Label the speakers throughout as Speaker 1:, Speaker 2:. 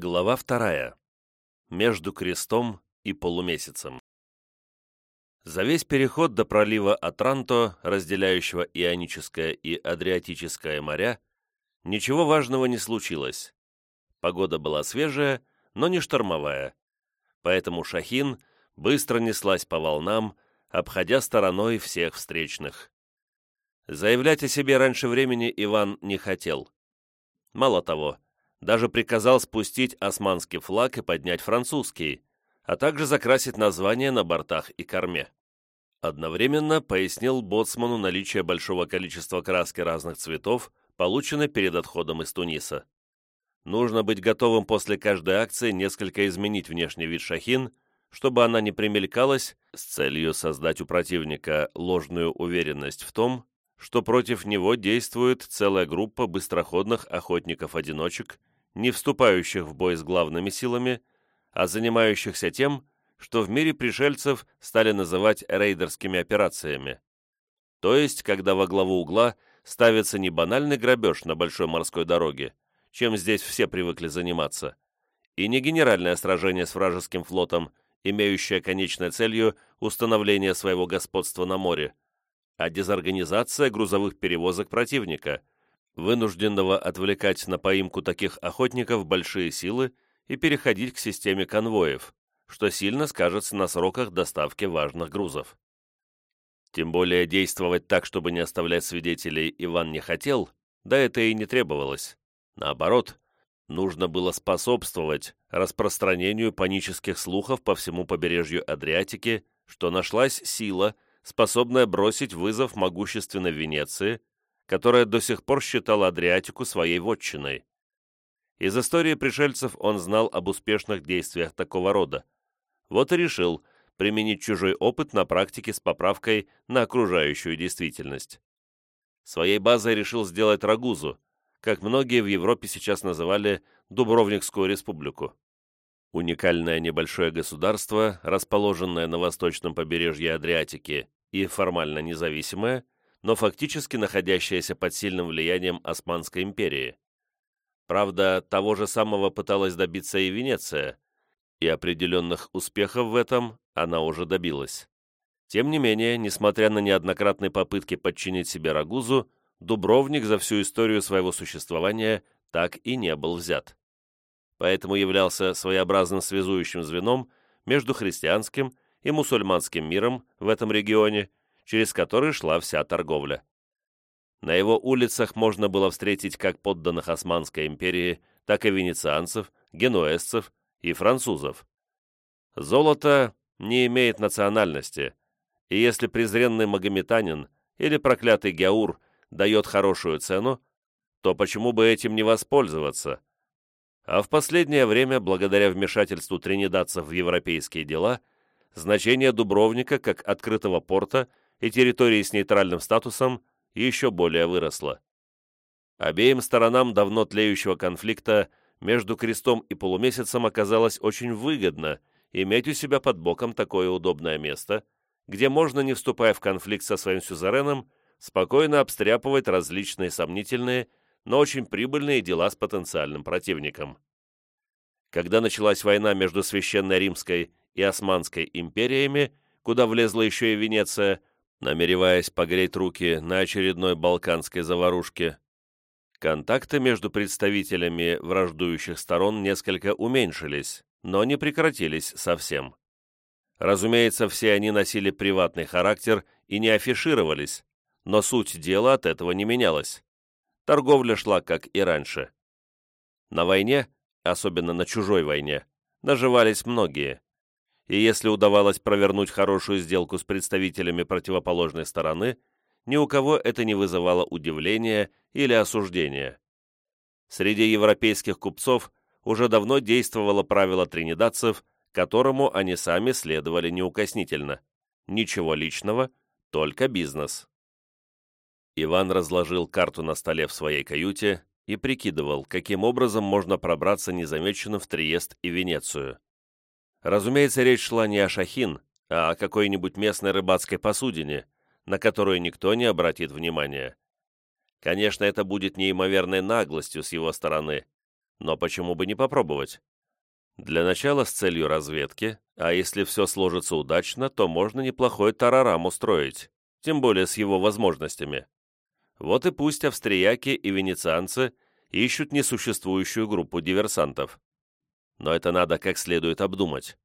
Speaker 1: Глава вторая. Между крестом и полумесяцем. За весь переход до пролива Атранто, разделяющего Ионическое и Адриатическое моря, ничего важного не случилось. Погода была свежая, но не штормовая, поэтому Шахин быстро неслась по волнам, обходя стороной всех встречных. Заявлять о себе раньше времени Иван не хотел. Мало того, даже приказал спустить османский флаг и поднять французский, а также закрасить названия на бортах и корме. Одновременно пояснил боцману наличие большого количества краски разных цветов, полученной перед отходом из Туниса. Нужно быть готовым после каждой акции несколько изменить внешний вид шахин, чтобы она не примелькалась с целью создать у противника ложную уверенность в том, что против него действует целая группа быстроходных охотников-одиночек, не вступающих в бой с главными силами, а занимающихся тем, что в мире пришельцев стали называть рейдерскими операциями. То есть, когда во главу угла ставится не банальный грабеж на большой морской дороге, чем здесь все привыкли заниматься, и не генеральное сражение с вражеским флотом, имеющее конечной целью установление своего господства на море, а дезорганизация грузовых перевозок противника – вынужденного отвлекать на поимку таких охотников большие силы и переходить к системе конвоев, что сильно скажется на сроках доставки важных грузов. Тем более действовать так, чтобы не оставлять свидетелей, Иван не хотел, да это и не требовалось. Наоборот, нужно было способствовать распространению панических слухов по всему побережью Адриатики, что нашлась сила, способная бросить вызов могущественной Венеции которая до сих пор считала Адриатику своей вотчиной. Из истории пришельцев он знал об успешных действиях такого рода. Вот и решил применить чужой опыт на практике с поправкой на окружающую действительность. Своей базой решил сделать Рагузу, как многие в Европе сейчас называли Дубровникскую республику. Уникальное небольшое государство, расположенное на восточном побережье Адриатики и формально независимое – но фактически находящаяся под сильным влиянием Османской империи. Правда, того же самого пыталась добиться и Венеция, и определенных успехов в этом она уже добилась. Тем не менее, несмотря на неоднократные попытки подчинить себе Рагузу, Дубровник за всю историю своего существования так и не был взят. Поэтому являлся своеобразным связующим звеном между христианским и мусульманским миром в этом регионе через который шла вся торговля. На его улицах можно было встретить как подданных Османской империи, так и венецианцев, генуэзцев и французов. Золото не имеет национальности, и если презренный магометанин или проклятый гяур дает хорошую цену, то почему бы этим не воспользоваться? А в последнее время, благодаря вмешательству тринидадцев в европейские дела, значение Дубровника как открытого порта и территории с нейтральным статусом еще более выросла. Обеим сторонам давно тлеющего конфликта между крестом и полумесяцем оказалось очень выгодно иметь у себя под боком такое удобное место, где можно, не вступая в конфликт со своим сюзереном, спокойно обстряпывать различные сомнительные, но очень прибыльные дела с потенциальным противником. Когда началась война между Священной Римской и Османской империями, куда влезла еще и Венеция, намереваясь погреть руки на очередной балканской заварушке. Контакты между представителями враждующих сторон несколько уменьшились, но не прекратились совсем. Разумеется, все они носили приватный характер и не афишировались, но суть дела от этого не менялась. Торговля шла, как и раньше. На войне, особенно на чужой войне, наживались многие и если удавалось провернуть хорошую сделку с представителями противоположной стороны, ни у кого это не вызывало удивления или осуждения. Среди европейских купцов уже давно действовало правило тринидадцев, которому они сами следовали неукоснительно. Ничего личного, только бизнес. Иван разложил карту на столе в своей каюте и прикидывал, каким образом можно пробраться незамеченным в Триест и Венецию. Разумеется, речь шла не о шахин, а о какой-нибудь местной рыбацкой посудине, на которую никто не обратит внимания. Конечно, это будет неимоверной наглостью с его стороны, Но почему бы не попробовать? Для начала с целью разведки, а если все сложится удачно, то можно неплохой тарарам устроить, тем более с его возможностями. Вот и пусть австрияки и венецианцы ищут несуществующую группу диверсантов. Но это надо как следует обдумать.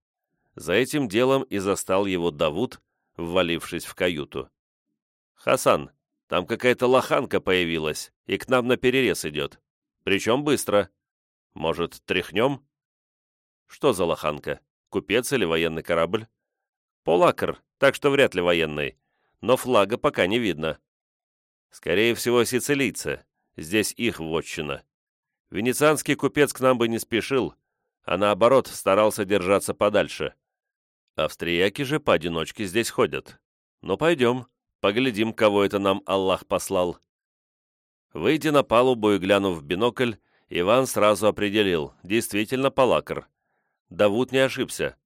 Speaker 1: За этим делом и застал его Давуд, ввалившись в каюту. «Хасан, там какая-то лоханка появилась, и к нам на перерез идет. Причем быстро. Может, тряхнем?» «Что за лоханка? Купец или военный корабль?» «Полакр, так что вряд ли военный. Но флага пока не видно». «Скорее всего, сицилийцы. Здесь их вотчина. Венецианский купец к нам бы не спешил, а наоборот старался держаться подальше. Австрияки же поодиночке здесь ходят. Ну, пойдем, поглядим, кого это нам Аллах послал. Выйдя на палубу и глянув в бинокль, Иван сразу определил, действительно Палакр. Давуд не ошибся.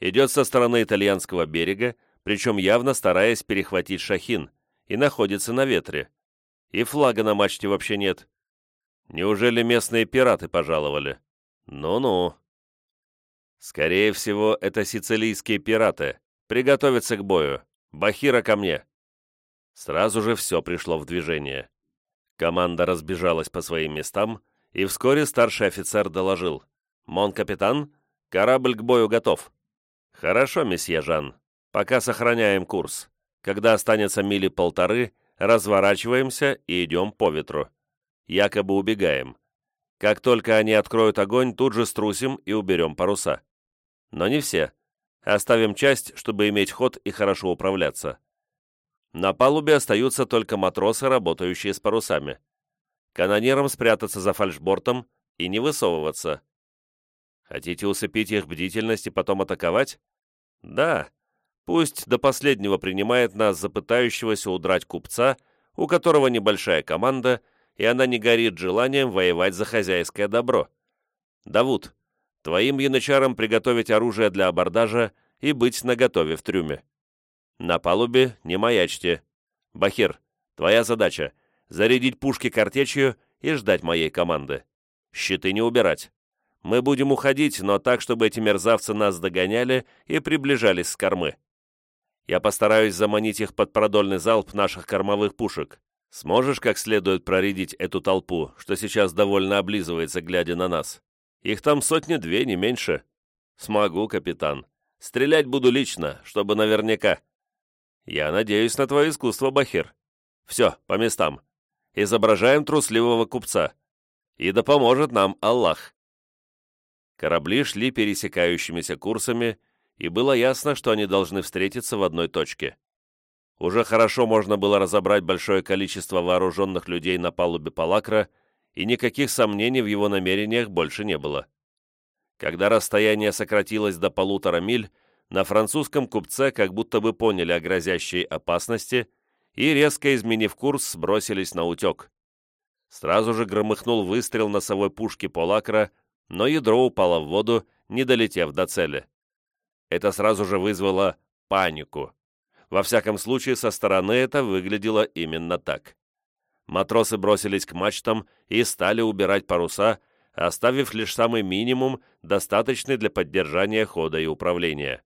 Speaker 1: Идет со стороны итальянского берега, причем явно стараясь перехватить Шахин, и находится на ветре. И флага на мачте вообще нет. Неужели местные пираты пожаловали? Ну-ну. Скорее всего, это сицилийские пираты. Приготовиться к бою. Бахира ко мне. Сразу же все пришло в движение. Команда разбежалась по своим местам, и вскоре старший офицер доложил. «Мон, капитан, корабль к бою готов». «Хорошо, месье Жан. Пока сохраняем курс. Когда останется мили полторы, разворачиваемся и идем по ветру. Якобы убегаем. Как только они откроют огонь, тут же струсим и уберем паруса. Но не все. Оставим часть, чтобы иметь ход и хорошо управляться. На палубе остаются только матросы, работающие с парусами. Канонерам спрятаться за фальшбортом и не высовываться. Хотите усыпить их бдительность и потом атаковать? Да. Пусть до последнего принимает нас за пытающегося удрать купца, у которого небольшая команда, и она не горит желанием воевать за хозяйское добро. Давуд, Твоим янычарам приготовить оружие для абордажа и быть наготове в трюме. На палубе не маячьте. Бахир, твоя задача — зарядить пушки картечью и ждать моей команды. Щиты не убирать. Мы будем уходить, но так, чтобы эти мерзавцы нас догоняли и приближались с кормы. Я постараюсь заманить их под продольный залп наших кормовых пушек. Сможешь как следует проредить эту толпу, что сейчас довольно облизывается, глядя на нас? Их там сотни-две, не меньше. Смогу, капитан. Стрелять буду лично, чтобы наверняка. Я надеюсь на твое искусство, Бахир. Все, по местам. Изображаем трусливого купца. И да поможет нам Аллах. Корабли шли пересекающимися курсами, и было ясно, что они должны встретиться в одной точке. Уже хорошо можно было разобрать большое количество вооруженных людей на палубе Палакра и никаких сомнений в его намерениях больше не было. Когда расстояние сократилось до полутора миль, на французском купце как будто бы поняли о грозящей опасности и, резко изменив курс, сбросились на утек. Сразу же громыхнул выстрел носовой пушки Полакра, но ядро упало в воду, не долетев до цели. Это сразу же вызвало панику. Во всяком случае, со стороны это выглядело именно так матросы бросились к мачтам и стали убирать паруса, оставив лишь самый минимум, достаточный для поддержания хода и управления.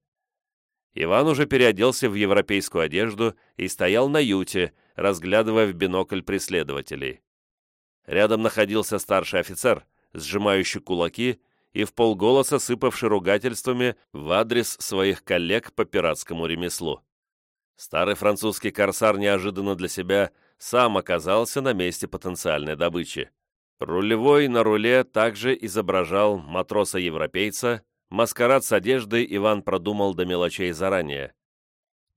Speaker 1: Иван уже переоделся в европейскую одежду и стоял на юте, разглядывая в бинокль преследователей. Рядом находился старший офицер, сжимающий кулаки и в полголоса сыпавший ругательствами в адрес своих коллег по пиратскому ремеслу. Старый французский корсар неожиданно для себя сам оказался на месте потенциальной добычи. Рулевой на руле также изображал матроса-европейца, маскарад с одеждой Иван продумал до мелочей заранее.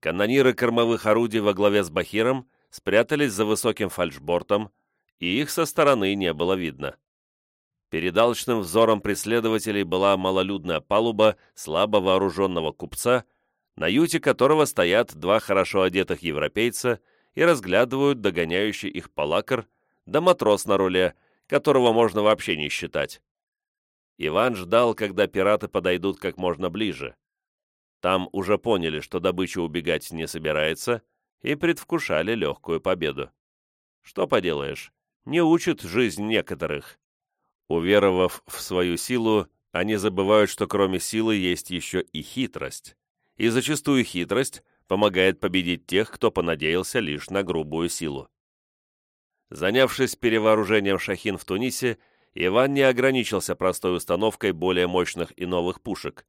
Speaker 1: Канониры кормовых орудий во главе с Бахиром спрятались за высоким фальшбортом, и их со стороны не было видно. Перед алчным взором преследователей была малолюдная палуба слабо вооруженного купца, на юте которого стоят два хорошо одетых европейца – и разглядывают догоняющий их палакр, да матрос на руле, которого можно вообще не считать. Иван ждал, когда пираты подойдут как можно ближе. Там уже поняли, что добыча убегать не собирается, и предвкушали легкую победу. Что поделаешь, не учит жизнь некоторых. Уверовав в свою силу, они забывают, что кроме силы есть еще и хитрость. И зачастую хитрость помогает победить тех, кто понадеялся лишь на грубую силу. Занявшись перевооружением шахин в Тунисе, Иван не ограничился простой установкой более мощных и новых пушек.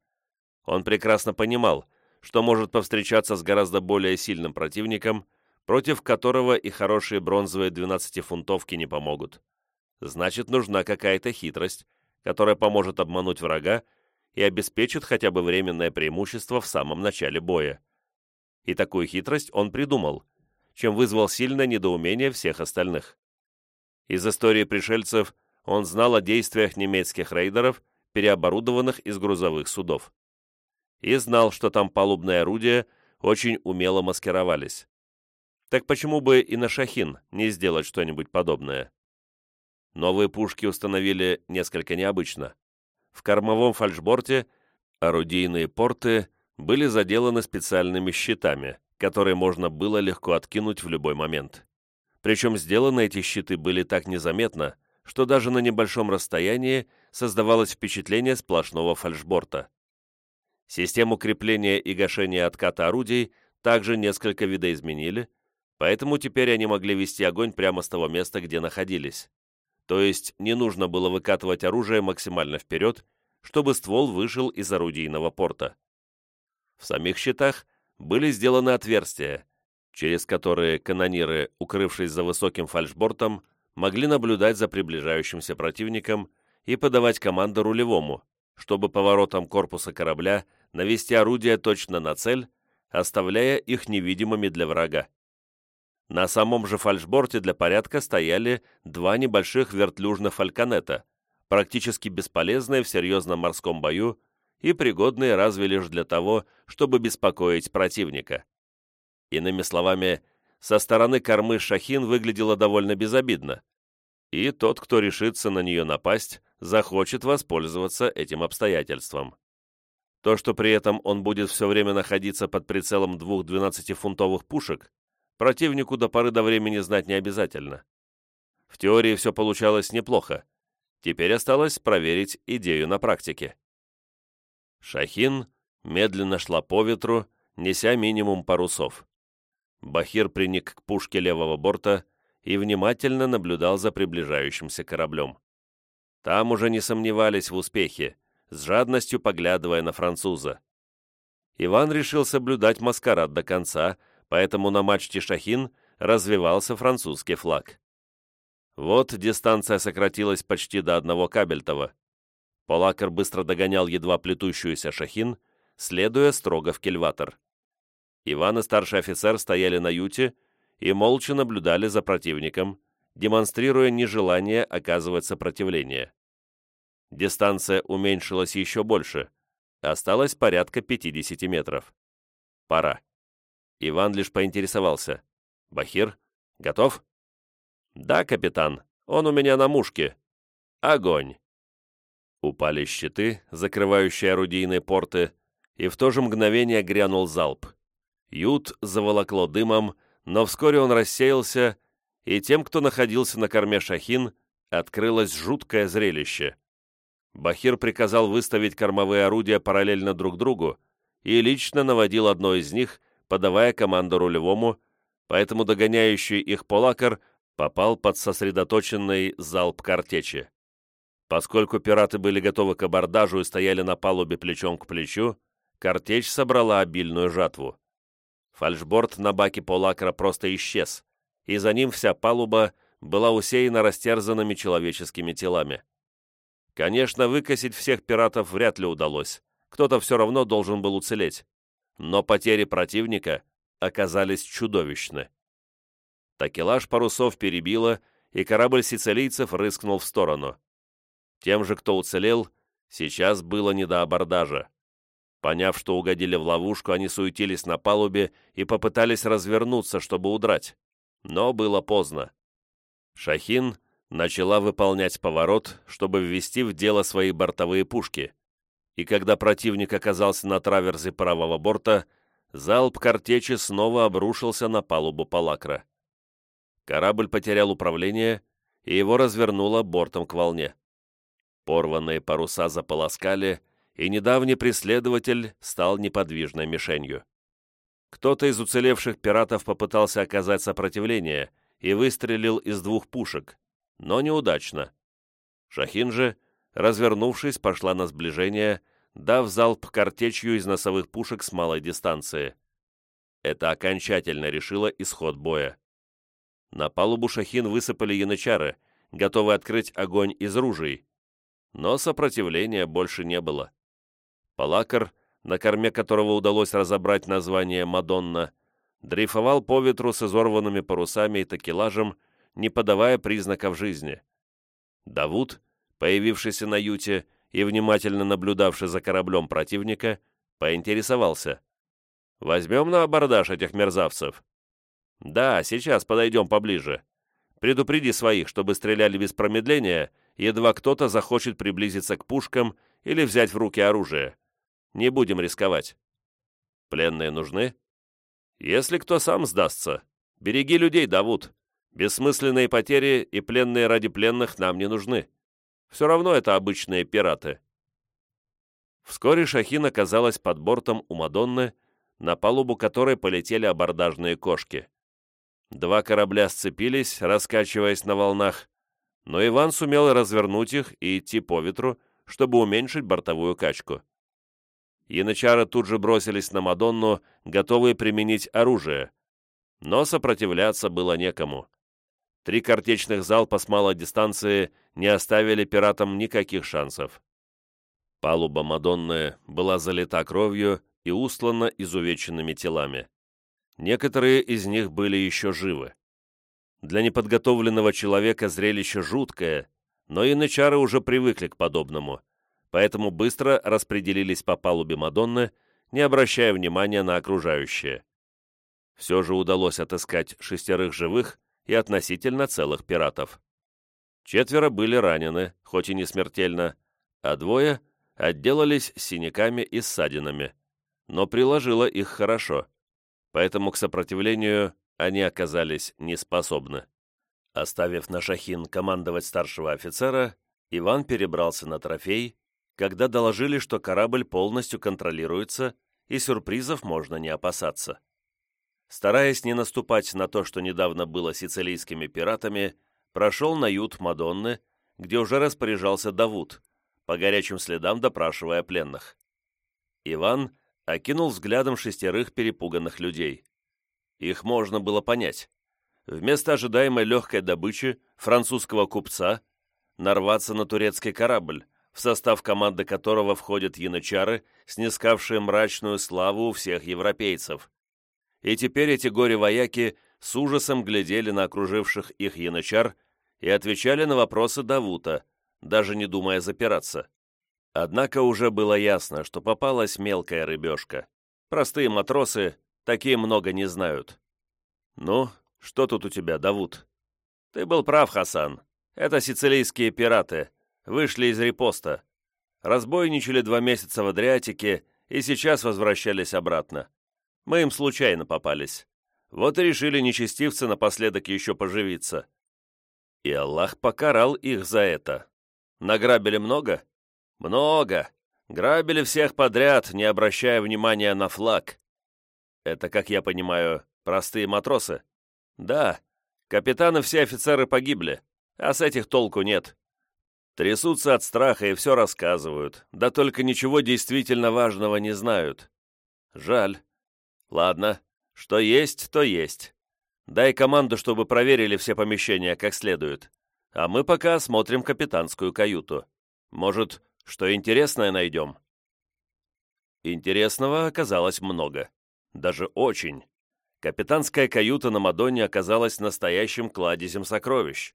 Speaker 1: Он прекрасно понимал, что может повстречаться с гораздо более сильным противником, против которого и хорошие бронзовые 12-фунтовки не помогут. Значит, нужна какая-то хитрость, которая поможет обмануть врага и обеспечит хотя бы временное преимущество в самом начале боя. И такую хитрость он придумал, чем вызвал сильное недоумение всех остальных. Из истории пришельцев он знал о действиях немецких рейдеров, переоборудованных из грузовых судов. И знал, что там палубные орудия очень умело маскировались. Так почему бы и на Шахин не сделать что-нибудь подобное? Новые пушки установили несколько необычно. В кормовом фальшборте орудийные порты были заделаны специальными щитами, которые можно было легко откинуть в любой момент. Причем сделаны эти щиты были так незаметно, что даже на небольшом расстоянии создавалось впечатление сплошного фальшборта. Систему крепления и гашения отката орудий также несколько видоизменили, поэтому теперь они могли вести огонь прямо с того места, где находились то есть не нужно было выкатывать оружие максимально вперед, чтобы ствол вышел из орудийного порта. В самих щитах были сделаны отверстия, через которые канониры, укрывшись за высоким фальшбортом, могли наблюдать за приближающимся противником и подавать команду рулевому, чтобы поворотом корпуса корабля навести орудие точно на цель, оставляя их невидимыми для врага. На самом же фальшборте для порядка стояли два небольших вертлюжных фальконета, практически бесполезные в серьезном морском бою и пригодные разве лишь для того, чтобы беспокоить противника. Иными словами, со стороны кормы Шахин выглядела довольно безобидно, и тот, кто решится на нее напасть, захочет воспользоваться этим обстоятельством. То, что при этом он будет все время находиться под прицелом двух 12-фунтовых пушек, противнику до поры до времени знать не обязательно. В теории все получалось неплохо. Теперь осталось проверить идею на практике. Шахин медленно шла по ветру, неся минимум парусов. Бахир приник к пушке левого борта и внимательно наблюдал за приближающимся кораблем. Там уже не сомневались в успехе, с жадностью поглядывая на француза. Иван решил соблюдать маскарад до конца, поэтому на мачте «Шахин» развивался французский флаг. Вот дистанция сократилась почти до одного кабельтова. Полакер быстро догонял едва плетущуюся «Шахин», следуя строго в кельватор. Иван и старший офицер стояли на юте и молча наблюдали за противником, демонстрируя нежелание оказывать сопротивление. Дистанция уменьшилась еще больше. Осталось порядка 50 метров. Пора. Иван лишь поинтересовался. «Бахир, готов?» «Да, капитан, он у меня на мушке. Огонь!» Упали щиты, закрывающие орудийные порты, и в то же мгновение грянул залп. Ют заволокло дымом, но вскоре он рассеялся, и тем, кто находился на корме Шахин, открылось жуткое зрелище. Бахир приказал выставить кормовые орудия параллельно друг другу и лично наводил одно из них, подавая команду рулевому, поэтому догоняющий их полакар попал под сосредоточенный залп картечи. Поскольку пираты были готовы к абордажу и стояли на палубе плечом к плечу, картечь собрала обильную жатву. Фальшборд на баке полакра просто исчез, и за ним вся палуба была усеяна растерзанными человеческими телами. Конечно, выкосить всех пиратов вряд ли удалось, кто-то все равно должен был уцелеть но потери противника оказались чудовищны. Такелаж парусов перебило, и корабль сицилийцев рыскнул в сторону. Тем же, кто уцелел, сейчас было не до абордажа. Поняв, что угодили в ловушку, они суетились на палубе и попытались развернуться, чтобы удрать. Но было поздно. Шахин начала выполнять поворот, чтобы ввести в дело свои бортовые пушки и когда противник оказался на траверзе правого борта, залп картечи снова обрушился на палубу Палакра. Корабль потерял управление, и его развернуло бортом к волне. Порванные паруса заполоскали, и недавний преследователь стал неподвижной мишенью. Кто-то из уцелевших пиратов попытался оказать сопротивление и выстрелил из двух пушек, но неудачно. Шахин же, развернувшись, пошла на сближение, дав залп картечью из носовых пушек с малой дистанции. Это окончательно решило исход боя. На палубу Шахин высыпали янычары, готовые открыть огонь из ружей, но сопротивления больше не было. Палакар, на корме которого удалось разобрать название «Мадонна», дрейфовал по ветру с изорванными парусами и такелажем, не подавая признаков жизни. Давуд, появившийся на юте и внимательно наблюдавший за кораблем противника, поинтересовался. «Возьмем на абордаж этих мерзавцев?» «Да, сейчас подойдем поближе. Предупреди своих, чтобы стреляли без промедления, едва кто-то захочет приблизиться к пушкам или взять в руки оружие. Не будем рисковать. Пленные нужны? Если кто сам сдастся. Береги людей, Давуд. Бессмысленные потери и пленные ради пленных нам не нужны. Все равно это обычные пираты. Вскоре Шахин оказалась под бортом у Мадонны, на палубу которой полетели абордажные кошки. Два корабля сцепились, раскачиваясь на волнах, но Иван сумел развернуть их и идти по ветру, чтобы уменьшить бортовую качку. Янычары тут же бросились на Мадонну, готовые применить оружие, но сопротивляться было некому. Три картечных залпа с малой дистанции не оставили пиратам никаких шансов. Палуба Мадонны была залита кровью и устлана изувеченными телами. Некоторые из них были еще живы. Для неподготовленного человека зрелище жуткое, но янычары уже привыкли к подобному, поэтому быстро распределились по палубе Мадонны, не обращая внимания на окружающее. Все же удалось отыскать шестерых живых и относительно целых пиратов. Четверо были ранены, хоть и не смертельно, а двое отделались синяками и ссадинами, но приложило их хорошо поэтому к сопротивлению они оказались неспособны. Оставив на Шахин командовать старшего офицера, Иван перебрался на трофей, когда доложили, что корабль полностью контролируется и сюрпризов можно не опасаться. Стараясь не наступать на то, что недавно было сицилийскими пиратами, прошел на ют Мадонны, где уже распоряжался Давуд, по горячим следам допрашивая пленных. Иван окинул взглядом шестерых перепуганных людей. Их можно было понять. Вместо ожидаемой легкой добычи французского купца нарваться на турецкий корабль, в состав команды которого входят янычары, снискавшие мрачную славу у всех европейцев. И теперь эти горе-вояки с ужасом глядели на окруживших их янычар и отвечали на вопросы Давута, даже не думая запираться. Однако уже было ясно, что попалась мелкая рыбешка. Простые матросы такие много не знают. «Ну, что тут у тебя, Давуд?» «Ты был прав, Хасан. Это сицилийские пираты. Вышли из репоста. Разбойничали два месяца в Адриатике и сейчас возвращались обратно. Мы им случайно попались. Вот и решили нечестивцы напоследок еще поживиться. И Аллах покарал их за это. Награбили много?» «Много. Грабили всех подряд, не обращая внимания на флаг. Это, как я понимаю, простые матросы? Да. Капитаны все офицеры погибли, а с этих толку нет. Трясутся от страха и все рассказывают, да только ничего действительно важного не знают. Жаль. Ладно, что есть, то есть. Дай команду, чтобы проверили все помещения как следует. А мы пока осмотрим капитанскую каюту. Может, что интересное найдем?» Интересного оказалось много. Даже очень. Капитанская каюта на Мадонне оказалась настоящим кладезем сокровищ.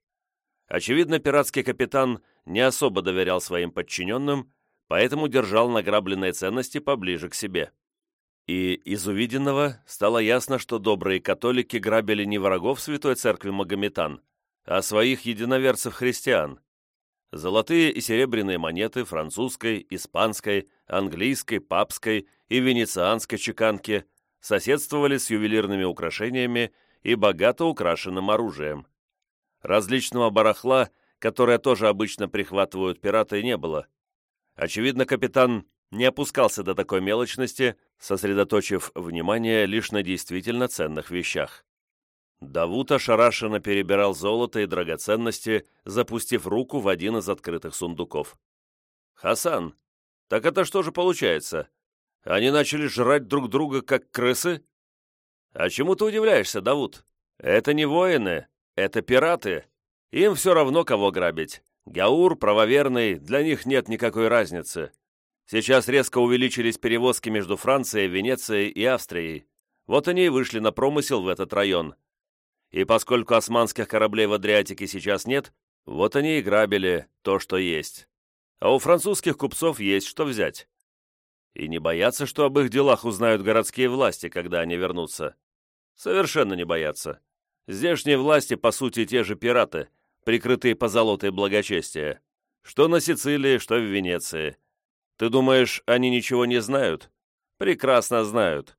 Speaker 1: Очевидно, пиратский капитан не особо доверял своим подчиненным, поэтому держал награбленные ценности поближе к себе. И из увиденного стало ясно, что добрые католики грабили не врагов Святой Церкви Магометан, а своих единоверцев-христиан. Золотые и серебряные монеты французской, испанской, английской, папской и венецианской чеканки соседствовали с ювелирными украшениями и богато украшенным оружием. Различного барахла, которое тоже обычно прихватывают пираты, не было. Очевидно, капитан не опускался до такой мелочности, сосредоточив внимание лишь на действительно ценных вещах. Давут ошарашенно перебирал золото и драгоценности, запустив руку в один из открытых сундуков. «Хасан, так это что же получается? Они начали жрать друг друга, как крысы?» «А чему ты удивляешься, Давуд? Это не воины, это пираты. Им все равно, кого грабить. Гаур, правоверный, для них нет никакой разницы. Сейчас резко увеличились перевозки между Францией, Венецией и Австрией. Вот они и вышли на промысел в этот район. И поскольку османских кораблей в Адриатике сейчас нет, вот они и грабили то, что есть. А у французских купцов есть что взять. И не боятся, что об их делах узнают городские власти, когда они вернутся. Совершенно не боятся. Здешние власти, по сути, те же пираты, прикрытые позолотой благочестия. Что на Сицилии, что в Венеции. Ты думаешь, они ничего не знают? Прекрасно знают.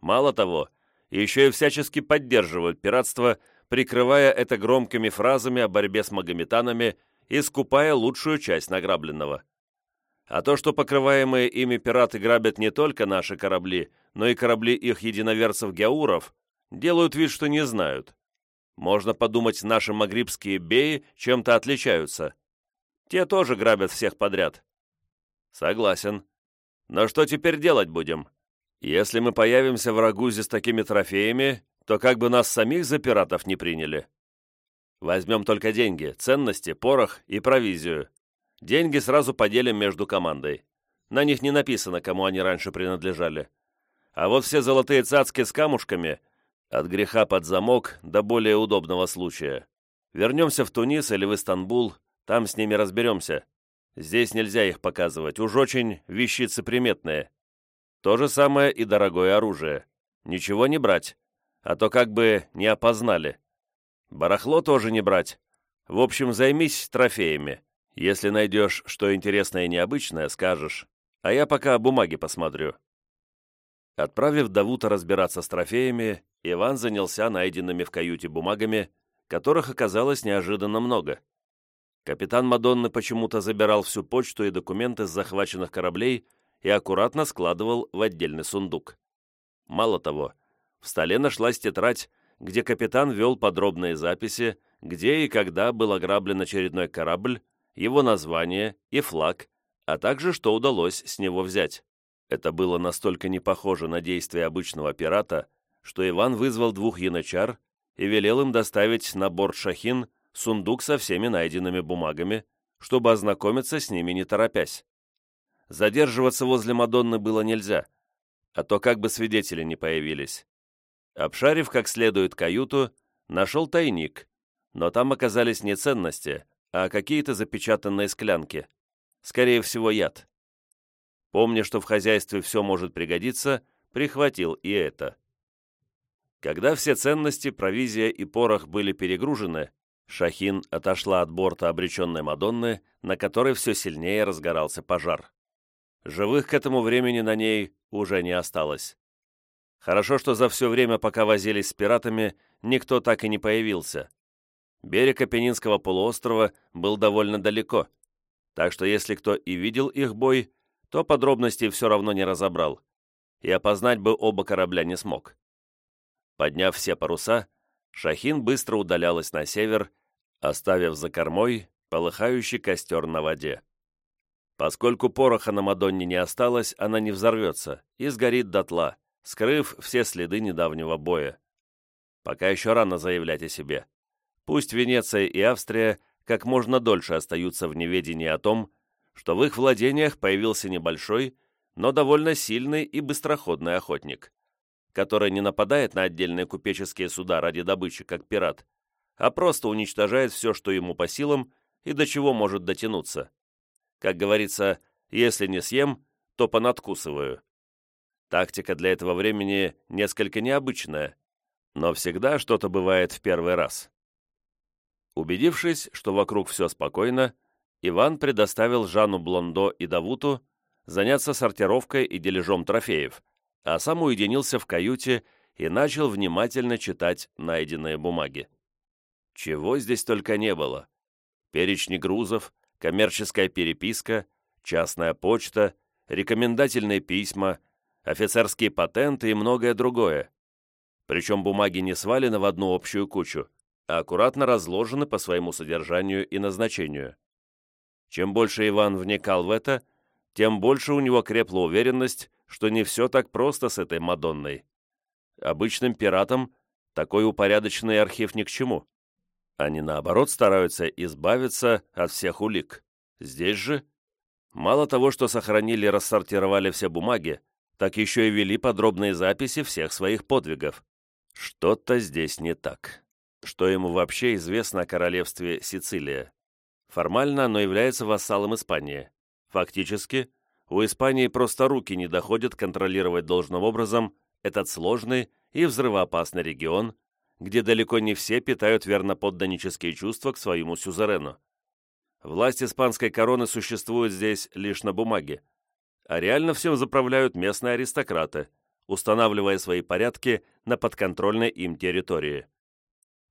Speaker 1: Мало того, еще и всячески поддерживают пиратство, прикрывая это громкими фразами о борьбе с магометанами и скупая лучшую часть награбленного. А то, что покрываемые ими пираты грабят не только наши корабли, но и корабли их единоверцев-геауров, делают вид, что не знают. Можно подумать, наши магрибские беи чем-то отличаются. Те тоже грабят всех подряд. Согласен. Но что теперь делать будем? Если мы появимся в Рагузе с такими трофеями, то как бы нас самих за пиратов не приняли. Возьмем только деньги, ценности, порох и провизию. Деньги сразу поделим между командой. На них не написано, кому они раньше принадлежали. А вот все золотые цацки с камушками от греха под замок до более удобного случая. Вернемся в Тунис или в Истанбул, там с ними разберемся. Здесь нельзя их показывать, уж очень вещицы приметные. То же самое и дорогое оружие. Ничего не брать, а то как бы не опознали. Барахло тоже не брать. В общем, займись трофеями. Если найдешь что интересное и необычное, скажешь. А я пока бумаги посмотрю. Отправив Давута разбираться с трофеями, Иван занялся найденными в каюте бумагами, которых оказалось неожиданно много. Капитан Мадонны почему-то забирал всю почту и документы с захваченных кораблей и аккуратно складывал в отдельный сундук. Мало того, в столе нашлась тетрадь, где капитан вел подробные записи, где и когда был ограблен очередной корабль, его название и флаг, а также что удалось с него взять. Это было настолько не похоже на действия обычного пирата, что Иван вызвал двух янычар и велел им доставить на борт «Шахин» сундук со всеми найденными бумагами, чтобы ознакомиться с ними не торопясь. Задерживаться возле Мадонны было нельзя, а то как бы свидетели не появились. Обшарив как следует каюту, нашел тайник, но там оказались не ценности, а какие-то запечатанные склянки. Скорее всего, яд. Помня, что в хозяйстве все может пригодиться, прихватил и это. Когда все ценности, провизия и порох были перегружены, Шахин отошла от борта обреченной Мадонны, на которой все сильнее разгорался пожар. Живых к этому времени на ней уже не осталось. Хорошо, что за все время, пока возились с пиратами, никто так и не появился. Берег Апеннинского полуострова был довольно далеко, так что если кто и видел их бой, то подробностей все равно не разобрал, и опознать бы оба корабля не смог. Подняв все паруса, Шахин быстро удалялась на север, оставив за кормой полыхающий костер на воде. Поскольку пороха на Мадонне не осталось, она не взорвется и сгорит дотла, скрыв все следы недавнего боя. Пока еще рано заявлять о себе. Пусть Венеция и Австрия как можно дольше остаются в неведении о том, что в их владениях появился небольшой, но довольно сильный и быстроходный охотник, который не нападает на отдельные купеческие суда ради добычи, как пират, а просто уничтожает все, что ему по силам и до чего может дотянуться. Как говорится, если не съем, то понадкусываю. Тактика для этого времени несколько необычная, но всегда что-то бывает в первый раз. Убедившись, что вокруг все спокойно, Иван предоставил Жану Блондо и Давуту заняться сортировкой и дележом трофеев, а сам уединился в каюте и начал внимательно читать найденные бумаги. Чего здесь только не было. перечни грузов, коммерческая переписка, частная почта, рекомендательные письма, офицерские патенты и многое другое. Причем бумаги не свалены в одну общую кучу, а аккуратно разложены по своему содержанию и назначению. Чем больше Иван вникал в это, тем больше у него крепла уверенность, что не все так просто с этой Мадонной. Обычным пиратам такой упорядоченный архив ни к чему. Они, наоборот, стараются избавиться от всех улик. Здесь же мало того, что сохранили и рассортировали все бумаги, так еще и вели подробные записи всех своих подвигов. Что-то здесь не так. Что ему вообще известно о королевстве Сицилия? Формально оно является вассалом Испании. Фактически, у Испании просто руки не доходят контролировать должным образом этот сложный и взрывоопасный регион, где далеко не все питают верноподданнические чувства к своему сюзерену. Власть испанской короны существует здесь лишь на бумаге, а реально всем заправляют местные аристократы, устанавливая свои порядки на подконтрольной им территории.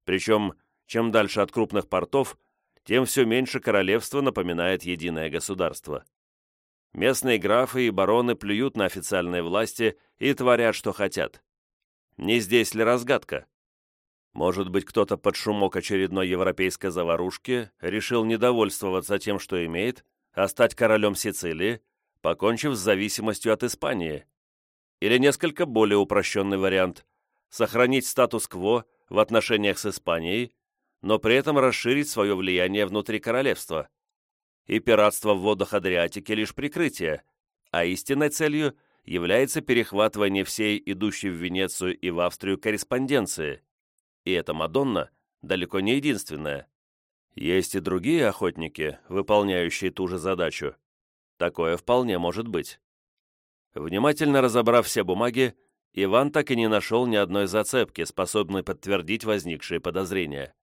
Speaker 1: Причем, чем дальше от крупных портов, тем все меньше королевство напоминает единое государство. Местные графы и бароны плюют на официальные власти и творят, что хотят. Не здесь ли разгадка? Может быть, кто-то под шумок очередной европейской заварушки решил недовольствоваться тем, что имеет, а стать королем Сицилии, покончив с зависимостью от Испании? Или несколько более упрощенный вариант – сохранить статус-кво в отношениях с Испанией, но при этом расширить свое влияние внутри королевства – и пиратство в водах Адриатики лишь прикрытие, а истинной целью является перехватывание всей идущей в Венецию и в Австрию корреспонденции. И эта Мадонна далеко не единственная. Есть и другие охотники, выполняющие ту же задачу. Такое вполне может быть. Внимательно разобрав все бумаги, Иван так и не нашел ни одной зацепки, способной подтвердить возникшие подозрения.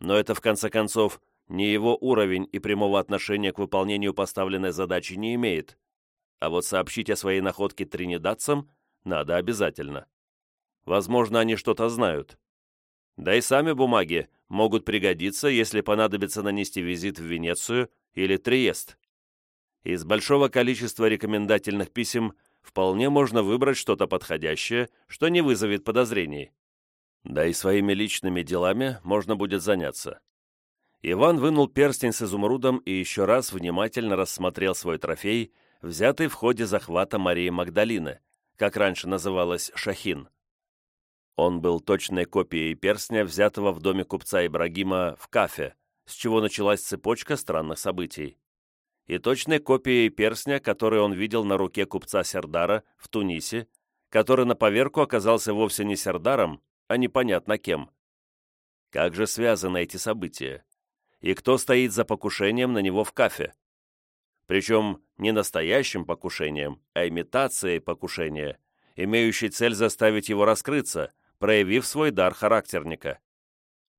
Speaker 1: Но это, в конце концов, ни его уровень и прямого отношения к выполнению поставленной задачи не имеет, а вот сообщить о своей находке тринидадцам надо обязательно. Возможно, они что-то знают. Да и сами бумаги могут пригодиться, если понадобится нанести визит в Венецию или Триест. Из большого количества рекомендательных писем вполне можно выбрать что-то подходящее, что не вызовет подозрений. Да и своими личными делами можно будет заняться. Иван вынул перстень с изумрудом и еще раз внимательно рассмотрел свой трофей, взятый в ходе захвата Марии Магдалины, как раньше называлась Шахин. Он был точной копией перстня, взятого в доме купца Ибрагима в Кафе, с чего началась цепочка странных событий. И точной копией перстня, который он видел на руке купца Сердара в Тунисе, который на поверку оказался вовсе не Сердаром, а непонятно кем. Как же связаны эти события? И кто стоит за покушением на него в кафе. Причем не настоящим покушением, а имитацией покушения, имеющей цель заставить его раскрыться, проявив свой дар характерника.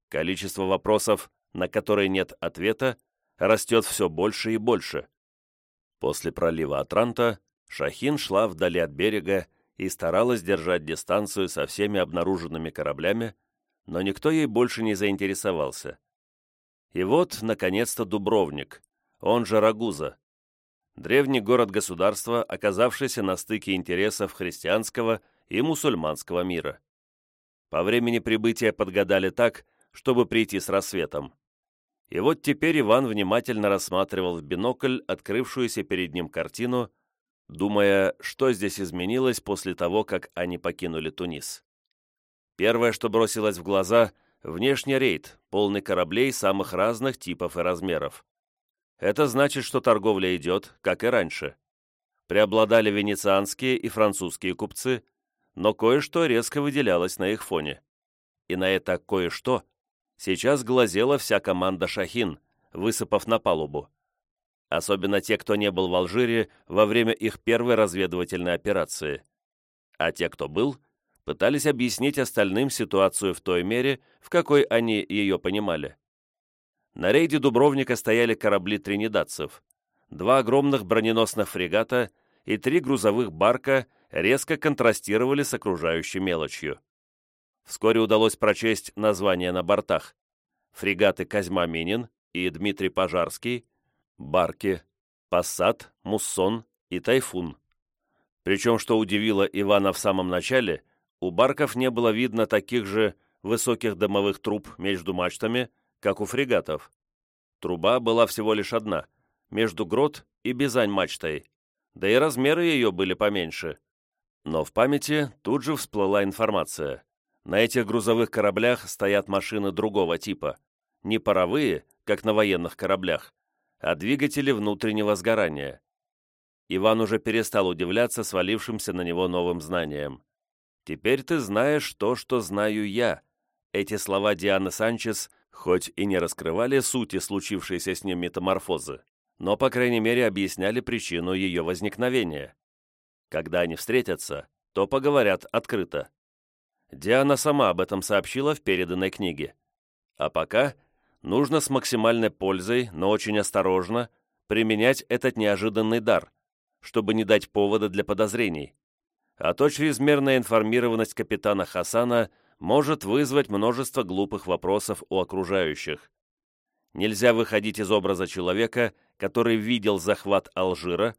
Speaker 1: Количество вопросов, на которые нет ответа, растет все больше и больше. После пролива Атранта Шахин шла вдали от берега и старалась держать дистанцию со всеми обнаруженными кораблями, но никто ей больше не заинтересовался. И вот, наконец-то, Дубровник, он же Рагуза. Древний город-государство, оказавшийся на стыке интересов христианского и мусульманского мира. По времени прибытия подгадали так, чтобы прийти с рассветом. И вот теперь Иван внимательно рассматривал в бинокль открывшуюся перед ним картину, думая, что здесь изменилось после того, как они покинули Тунис. Первое, что бросилось в глаза – Внешний рейд, полный кораблей самых разных типов и размеров. Это значит, что торговля идет, как и раньше. Преобладали венецианские и французские купцы, но кое-что резко выделялось на их фоне. И на это кое-что сейчас глазела вся команда «Шахин», высыпав на палубу. Особенно те, кто не был в Алжире во время их первой разведывательной операции. А те, кто был, пытались объяснить остальным ситуацию в той мере, в какой они ее понимали. На рейде Дубровника стояли корабли тринидадцев, два огромных броненосных фрегата и три грузовых барка резко контрастировали с окружающей мелочью. Вскоре удалось прочесть названия на бортах. Фрегаты «Козьма Минин» и Дмитрий Пожарский, Барки, Пассат, Муссон и Тайфун. Причем, что удивило Ивана в самом начале, у барков не было видно таких же высоких дымовых труб между мачтами, как у фрегатов. Труба была всего лишь одна, между грот и бизань мачтой, да и размеры ее были поменьше. Но в памяти тут же всплыла информация. На этих грузовых кораблях стоят машины другого типа. Не паровые, как на военных кораблях, а двигатели внутреннего сгорания. Иван уже перестал удивляться свалившимся на него новым знаниям. «Теперь ты знаешь то, что знаю я». Эти слова Дианы Санчес хоть и не раскрывали сути случившейся с ним метаморфозы, но, по крайней мере, объясняли причину ее возникновения. Когда они встретятся, то поговорят открыто. Диана сама об этом сообщила в переданной книге. А пока нужно с максимальной пользой, но очень осторожно, применять этот неожиданный дар, чтобы не дать повода для подозрений. А то чрезмерная информированность капитана Хасана может вызвать множество глупых вопросов у окружающих. Нельзя выходить из образа человека, который видел захват Алжира,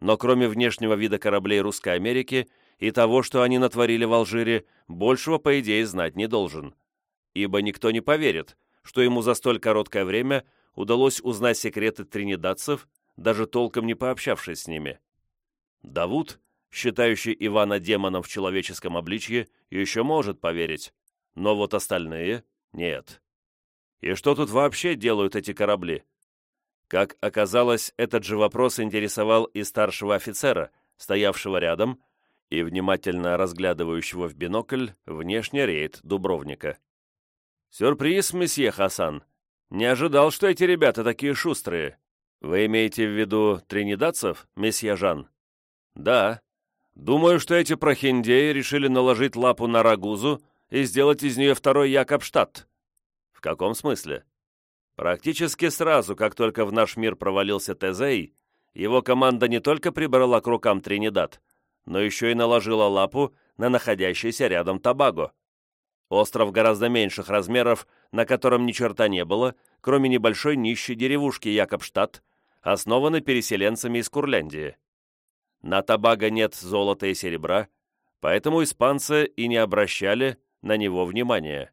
Speaker 1: но кроме внешнего вида кораблей Русской Америки и того, что они натворили в Алжире, большего, по идее, знать не должен. Ибо никто не поверит, что ему за столь короткое время удалось узнать секреты тринидадцев, даже толком не пообщавшись с ними. Давуд, считающий Ивана демоном в человеческом обличье, еще может поверить, но вот остальные — нет. И что тут вообще делают эти корабли? Как оказалось, этот же вопрос интересовал и старшего офицера, стоявшего рядом и внимательно разглядывающего в бинокль внешний рейд Дубровника. «Сюрприз, месье Хасан. Не ожидал, что эти ребята такие шустрые. Вы имеете в виду тринидадцев, месье Жан?» «Да. Думаю, что эти прохиндеи решили наложить лапу на Рагузу и сделать из нее второй Якобштадт». «В каком смысле?» Практически сразу, как только в наш мир провалился Тезей, его команда не только прибрала к рукам Тринидад, но еще и наложила лапу на находящийся рядом Табаго. Остров гораздо меньших размеров, на котором ни черта не было, кроме небольшой нищей деревушки Якобштадт, основанной переселенцами из Курляндии. На Табаго нет золота и серебра, поэтому испанцы и не обращали на него внимания.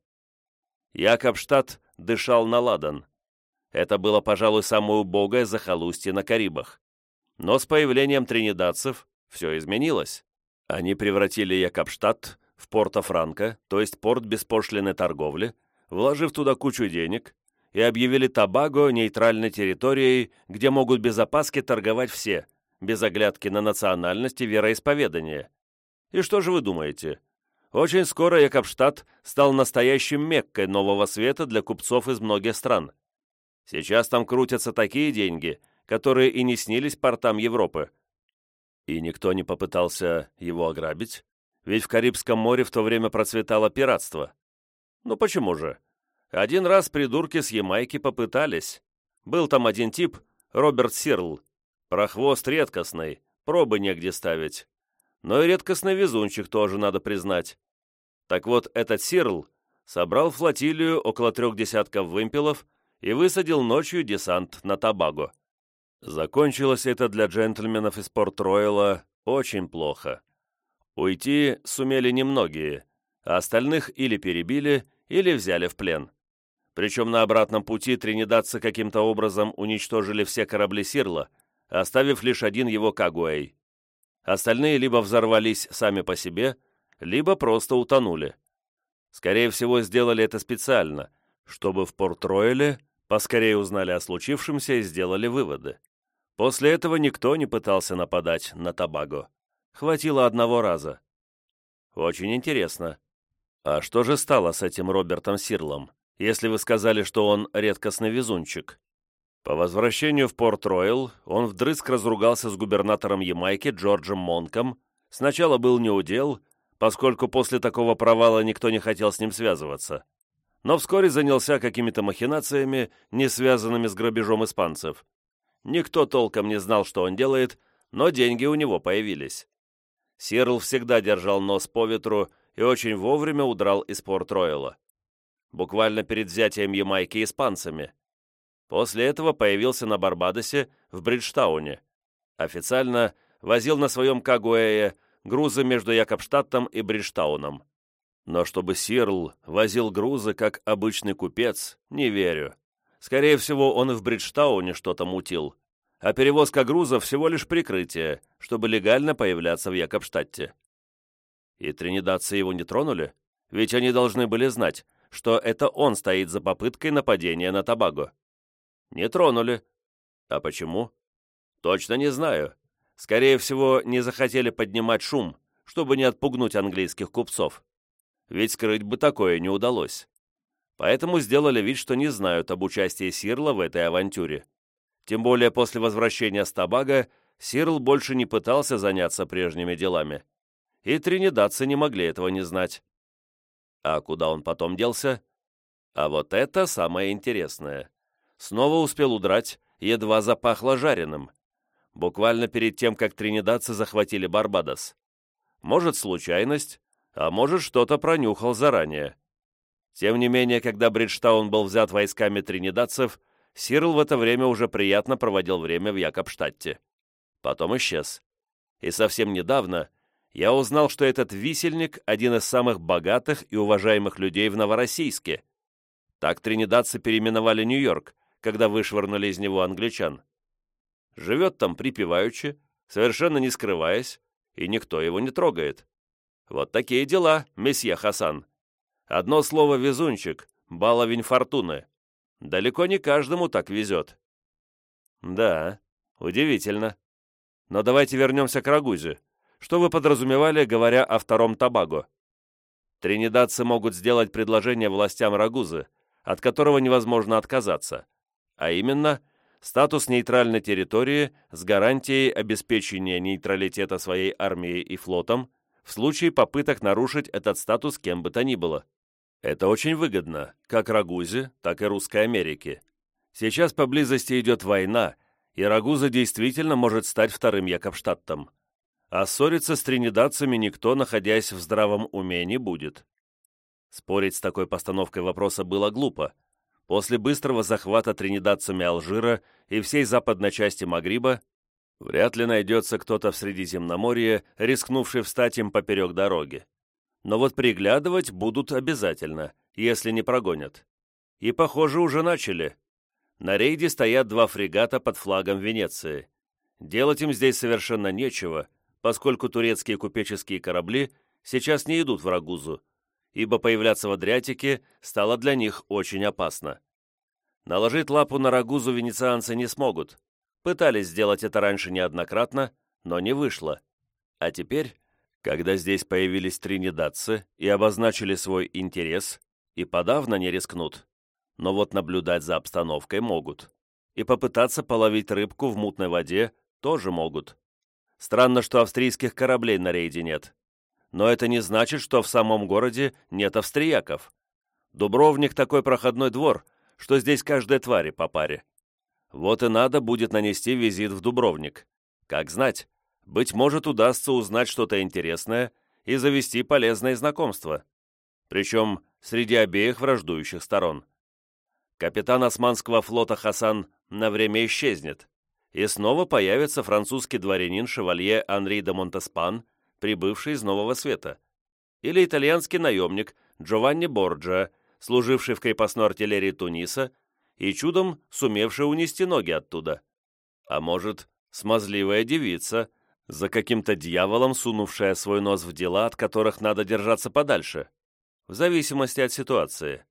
Speaker 1: Якобштадт дышал на ладан, это было, пожалуй, самое убогое захолустье на Карибах. Но с появлением тринидадцев все изменилось. Они превратили Якобштадт в Порто-Франко, то есть порт беспошлиной торговли, вложив туда кучу денег, и объявили Табаго нейтральной территорией, где могут без опаски торговать все, без оглядки на национальность и вероисповедание. И что же вы думаете? Очень скоро Якобштадт стал настоящим меккой нового света для купцов из многих стран. Сейчас там крутятся такие деньги, которые и не снились портам Европы. И никто не попытался его ограбить, ведь в Карибском море в то время процветало пиратство. Ну почему же? Один раз придурки с Ямайки попытались. Был там один тип, Роберт Сирл, прохвост редкостный, пробы негде ставить. Но и редкостный везунчик тоже надо признать. Так вот, этот Сирл собрал флотилию около трех десятков вымпелов и высадил ночью десант на Табаго. Закончилось это для джентльменов из Порт-Ройла очень плохо. Уйти сумели немногие, а остальных или перебили, или взяли в плен. Причем на обратном пути тринидадцы каким-то образом уничтожили все корабли Сирла, оставив лишь один его Кагуэй. Остальные либо взорвались сами по себе, либо просто утонули. Скорее всего, сделали это специально, чтобы в Порт-Ройле поскорее узнали о случившемся и сделали выводы. После этого никто не пытался нападать на Табаго. Хватило одного раза. Очень интересно. А что же стало с этим Робертом Сирлом, если вы сказали, что он редкостный везунчик? По возвращению в Порт-Ройл он вдрызг разругался с губернатором Ямайки Джорджем Монком. Сначала был неудел, поскольку после такого провала никто не хотел с ним связываться но вскоре занялся какими-то махинациями, не связанными с грабежом испанцев. Никто толком не знал, что он делает, но деньги у него появились. Сирл всегда держал нос по ветру и очень вовремя удрал из Порт-Ройла. Буквально перед взятием Ямайки испанцами. После этого появился на Барбадосе в Бриджтауне. Официально возил на своем Кагуэе грузы между Якобштадтом и Бриджтауном. Но чтобы Сирл возил грузы как обычный купец, не верю. Скорее всего, он и в Бриджтауне что-то мутил. А перевозка грузов всего лишь прикрытие, чтобы легально появляться в Якобштадте. И тринидадцы его не тронули? Ведь они должны были знать, что это он стоит за попыткой нападения на Табаго. Не тронули. А почему? Точно не знаю. Скорее всего, не захотели поднимать шум, чтобы не отпугнуть английских купцов. Ведь скрыть бы такое не удалось. Поэтому сделали вид, что не знают об участии Сирла в этой авантюре. Тем более после возвращения с Табага Сирл больше не пытался заняться прежними делами. И тринидадцы не могли этого не знать. А куда он потом делся? А вот это самое интересное. Снова успел удрать, едва запахло жареным. Буквально перед тем, как тринидадцы захватили Барбадос. Может, случайность, а может, что-то пронюхал заранее. Тем не менее, когда Бриджтаун был взят войсками тринидадцев, Сирл в это время уже приятно проводил время в Якобштадте. Потом исчез. И совсем недавно я узнал, что этот висельник – один из самых богатых и уважаемых людей в Новороссийске. Так тринидадцы переименовали Нью-Йорк, когда вышвырнули из него англичан. Живет там припеваючи, совершенно не скрываясь, и никто его не трогает. Вот такие дела, месье Хасан. Одно слово «везунчик», баловень фортуны. Далеко не каждому так везет. Да, удивительно. Но давайте вернемся к Рагузе. Что вы подразумевали, говоря о втором Табаго? Тринидадцы могут сделать предложение властям Рагузы, от которого невозможно отказаться, а именно статус нейтральной территории с гарантией обеспечения нейтралитета своей армией и флотом в случае попыток нарушить этот статус кем бы то ни было. Это очень выгодно, как Рагузе, так и Русской Америке. Сейчас поблизости идет война, и Рагуза действительно может стать вторым Якобштадтом. А ссориться с тринидадцами никто, находясь в здравом уме, не будет. Спорить с такой постановкой вопроса было глупо. После быстрого захвата тринидадцами Алжира и всей западной части Магриба Вряд ли найдется кто-то в Средиземноморье, рискнувший встать им поперек дороги. Но вот приглядывать будут обязательно, если не прогонят. И, похоже, уже начали. На рейде стоят два фрегата под флагом Венеции. Делать им здесь совершенно нечего, поскольку турецкие купеческие корабли сейчас не идут в Рагузу, ибо появляться в Адриатике стало для них очень опасно. Наложить лапу на Рагузу венецианцы не смогут, Пытались сделать это раньше неоднократно, но не вышло. А теперь, когда здесь появились тринидадцы и обозначили свой интерес, и подавно не рискнут. Но вот наблюдать за обстановкой могут. И попытаться половить рыбку в мутной воде тоже могут. Странно, что австрийских кораблей на рейде нет. Но это не значит, что в самом городе нет австрияков. Дубровник такой проходной двор, что здесь каждой твари по паре. Вот и надо будет нанести визит в Дубровник. Как знать, быть может, удастся узнать что-то интересное и завести полезное знакомство. Причем среди обеих враждующих сторон. Капитан Османского флота Хасан на время исчезнет, и снова появится французский дворянин-шевалье Анри де Монтеспан, прибывший из Нового Света, или итальянский наемник Джованни Борджа, служивший в крепостной артиллерии Туниса и чудом сумевшая унести ноги оттуда. А может, смазливая девица, за каким-то дьяволом сунувшая свой нос в дела, от которых надо держаться подальше, в зависимости от ситуации.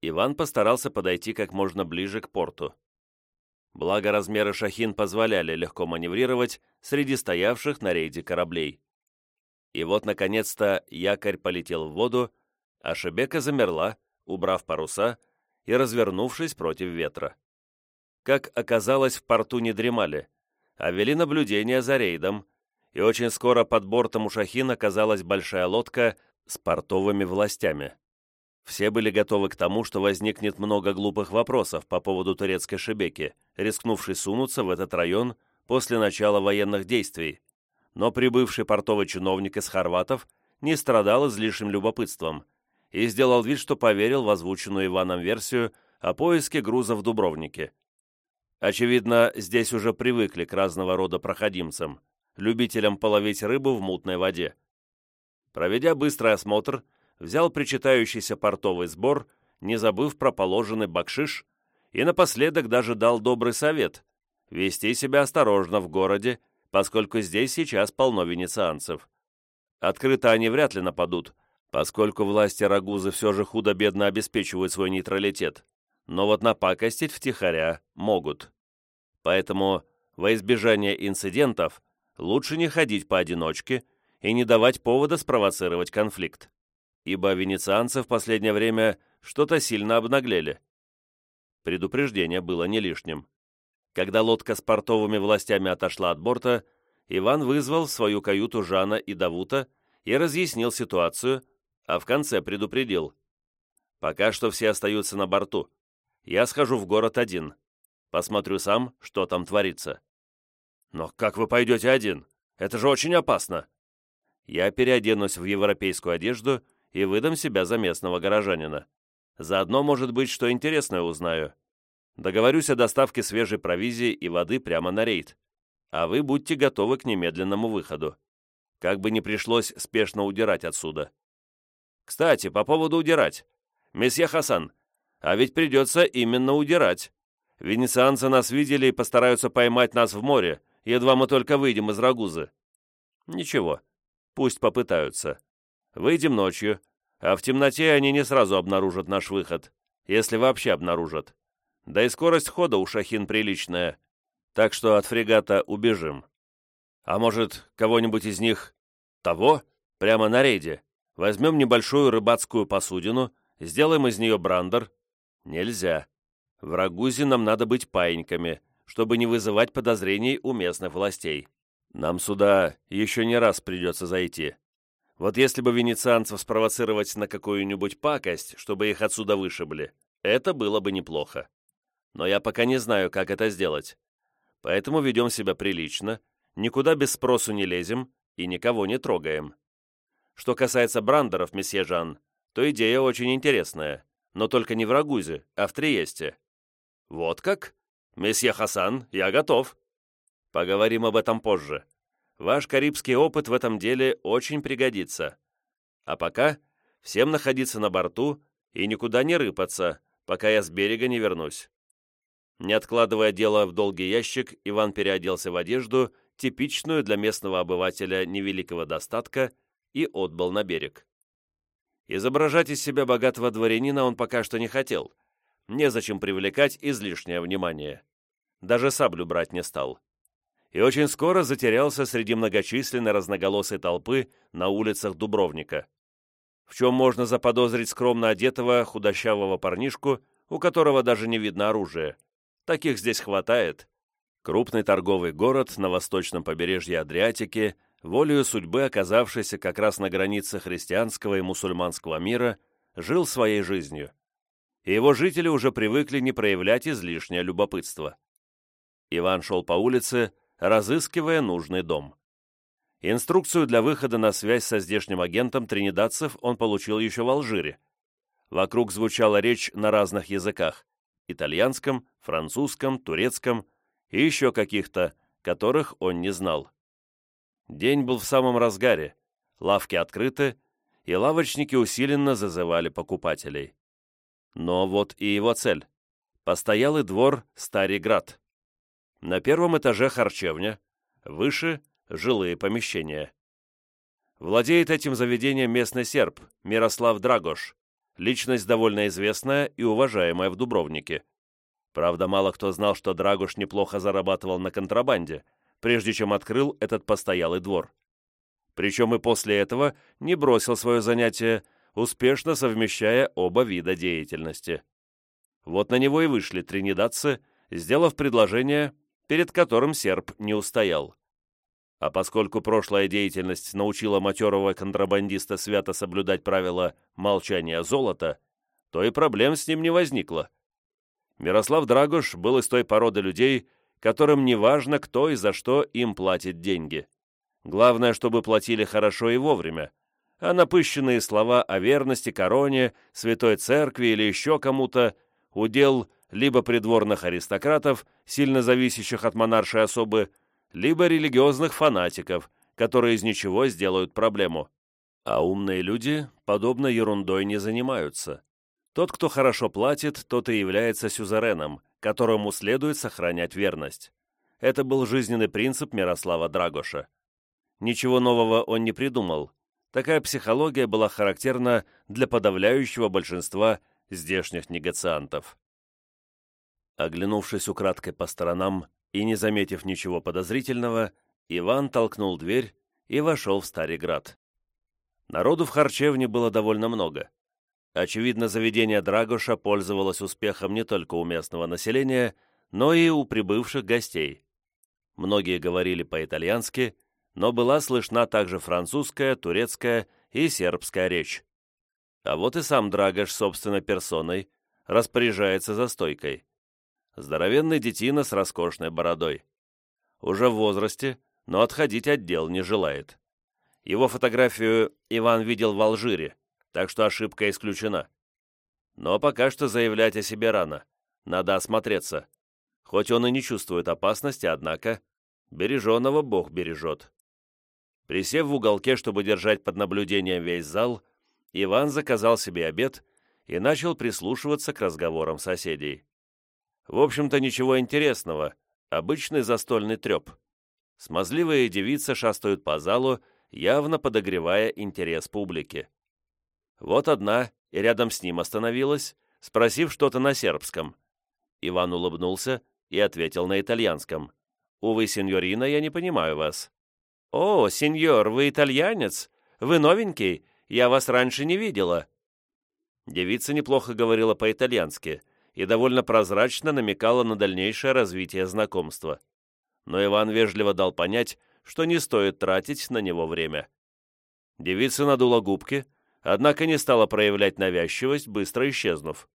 Speaker 1: Иван постарался подойти как можно ближе к порту. Благо размеры шахин позволяли легко маневрировать среди стоявших на рейде кораблей. И вот, наконец-то, якорь полетел в воду, а Шебека замерла, убрав паруса и развернувшись против ветра. Как оказалось, в порту не дремали, а вели наблюдение за рейдом, и очень скоро под бортом у Шахин оказалась большая лодка с портовыми властями. Все были готовы к тому, что возникнет много глупых вопросов по поводу турецкой шебеки, рискнувшей сунуться в этот район после начала военных действий, но прибывший портовый чиновник из хорватов не страдал излишним любопытством – и сделал вид, что поверил в озвученную Иваном версию о поиске груза в Дубровнике. Очевидно, здесь уже привыкли к разного рода проходимцам, любителям половить рыбу в мутной воде. Проведя быстрый осмотр, взял причитающийся портовый сбор, не забыв про положенный бакшиш, и напоследок даже дал добрый совет – вести себя осторожно в городе, поскольку здесь сейчас полно венецианцев. Открыто они вряд ли нападут, поскольку власти Рагузы все же худо-бедно обеспечивают свой нейтралитет, но вот напакостить втихаря могут. Поэтому, во избежание инцидентов, лучше не ходить поодиночке и не давать повода спровоцировать конфликт, ибо венецианцы в последнее время что-то сильно обнаглели. Предупреждение было не лишним. Когда лодка с портовыми властями отошла от борта, Иван вызвал в свою каюту Жана и Давута и разъяснил ситуацию, а в конце предупредил. «Пока что все остаются на борту. Я схожу в город один. Посмотрю сам, что там творится». «Но как вы пойдете один? Это же очень опасно!» «Я переоденусь в европейскую одежду и выдам себя за местного горожанина. Заодно, может быть, что интересное узнаю. Договорюсь о доставке свежей провизии и воды прямо на рейд. А вы будьте готовы к немедленному выходу. Как бы не пришлось спешно удирать отсюда. Кстати, по поводу удирать. Месье Хасан, а ведь придется именно удирать. Венецианцы нас видели и постараются поймать нас в море, едва мы только выйдем из Рагузы. Ничего, пусть попытаются. Выйдем ночью, а в темноте они не сразу обнаружат наш выход, если вообще обнаружат. Да и скорость хода у Шахин приличная, так что от фрегата убежим. А может, кого-нибудь из них... Того? Прямо на рейде. Возьмем небольшую рыбацкую посудину, сделаем из нее брандер. Нельзя. В Рагузе нам надо быть паиньками, чтобы не вызывать подозрений у местных властей. Нам сюда еще не раз придется зайти. Вот если бы венецианцев спровоцировать на какую-нибудь пакость, чтобы их отсюда вышибли, это было бы неплохо. Но я пока не знаю, как это сделать. Поэтому ведем себя прилично, никуда без спросу не лезем и никого не трогаем. Что касается брандеров, месье Жан, то идея очень интересная, но только не в Рагузе, а в Триесте. Вот как? Месье Хасан, я готов. Поговорим об этом позже. Ваш карибский опыт в этом деле очень пригодится. А пока всем находиться на борту и никуда не рыпаться, пока я с берега не вернусь. Не откладывая дело в долгий ящик, Иван переоделся в одежду, типичную для местного обывателя невеликого достатка, и отбыл на берег. Изображать из себя богатого дворянина он пока что не хотел. Незачем привлекать излишнее внимание. Даже саблю брать не стал. И очень скоро затерялся среди многочисленной разноголосой толпы на улицах Дубровника. В чем можно заподозрить скромно одетого худощавого парнишку, у которого даже не видно оружия. Таких здесь хватает. Крупный торговый город на восточном побережье Адриатики волею судьбы оказавшийся как раз на границе христианского и мусульманского мира, жил своей жизнью. И его жители уже привыкли не проявлять излишнее любопытство. Иван шел по улице, разыскивая нужный дом. Инструкцию для выхода на связь со здешним агентом тринидадцев он получил еще в Алжире. Вокруг звучала речь на разных языках – итальянском, французском, турецком и еще каких-то, которых он не знал. День был в самом разгаре, лавки открыты, и лавочники усиленно зазывали покупателей. Но вот и его цель. Постоялый двор Стариград. На первом этаже харчевня, выше – жилые помещения. Владеет этим заведением местный серб Мирослав Драгош, личность довольно известная и уважаемая в Дубровнике. Правда, мало кто знал, что Драгош неплохо зарабатывал на контрабанде – прежде чем открыл этот постоялый двор. Причем и после этого не бросил свое занятие, успешно совмещая оба вида деятельности. Вот на него и вышли тринидадцы, сделав предложение, перед которым серб не устоял. А поскольку прошлая деятельность научила матерого контрабандиста свято соблюдать правила молчания золота, то и проблем с ним не возникло. Мирослав Драгуш был из той породы людей, которым не важно, кто и за что им платит деньги. Главное, чтобы платили хорошо и вовремя, а напыщенные слова о верности короне, святой церкви или еще кому-то удел либо придворных аристократов, сильно зависящих от монаршей особы, либо религиозных фанатиков, которые из ничего сделают проблему. А умные люди подобной ерундой не занимаются. Тот, кто хорошо платит, тот и является сюзереном, которому следует сохранять верность. Это был жизненный принцип Мирослава Драгоша. Ничего нового он не придумал. Такая психология была характерна для подавляющего большинства здешних негациантов. Оглянувшись украдкой по сторонам и не заметив ничего подозрительного, Иван толкнул дверь и вошел в Стариград. Народу в харчевне было довольно много. Очевидно, заведение Драгоша пользовалось успехом не только у местного населения, но и у прибывших гостей. Многие говорили по-итальянски, но была слышна также французская, турецкая и сербская речь. А вот и сам Драгош собственной персоной распоряжается за стойкой. Здоровенный детина с роскошной бородой. Уже в возрасте, но отходить от дел не желает. Его фотографию Иван видел в Алжире, так что ошибка исключена. Но пока что заявлять о себе рано. Надо осмотреться. Хоть он и не чувствует опасности, однако береженого Бог бережет. Присев в уголке, чтобы держать под наблюдением весь зал, Иван заказал себе обед и начал прислушиваться к разговорам соседей. В общем-то, ничего интересного, обычный застольный треп. Смазливые девицы шастают по залу, явно подогревая интерес публики. Вот одна и рядом с ним остановилась, спросив что-то на сербском. Иван улыбнулся и ответил на итальянском. «Увы, сеньорина, я не понимаю вас». «О, сеньор, вы итальянец? Вы новенький? Я вас раньше не видела». Девица неплохо говорила по-итальянски – и довольно прозрачно намекала на дальнейшее развитие знакомства. Но Иван вежливо дал понять, что не стоит тратить на него время. Девица надула губки, однако не стала проявлять навязчивость, быстро исчезнув.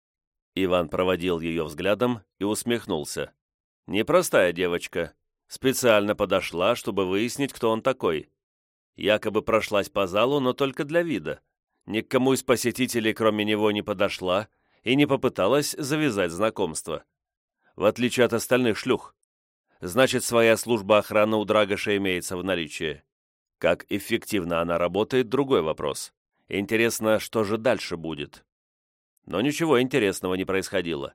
Speaker 1: Иван проводил ее взглядом и усмехнулся. Непростая девочка. Специально подошла, чтобы выяснить, кто он такой. Якобы прошлась по залу, но только для вида. Ни к кому из посетителей, кроме него, не подошла, и не попыталась завязать знакомство. В отличие от остальных шлюх. Значит, своя служба охраны у Драгоша имеется в наличии. Как эффективно она работает – другой вопрос. Интересно, что же дальше будет? Но ничего интересного не происходило.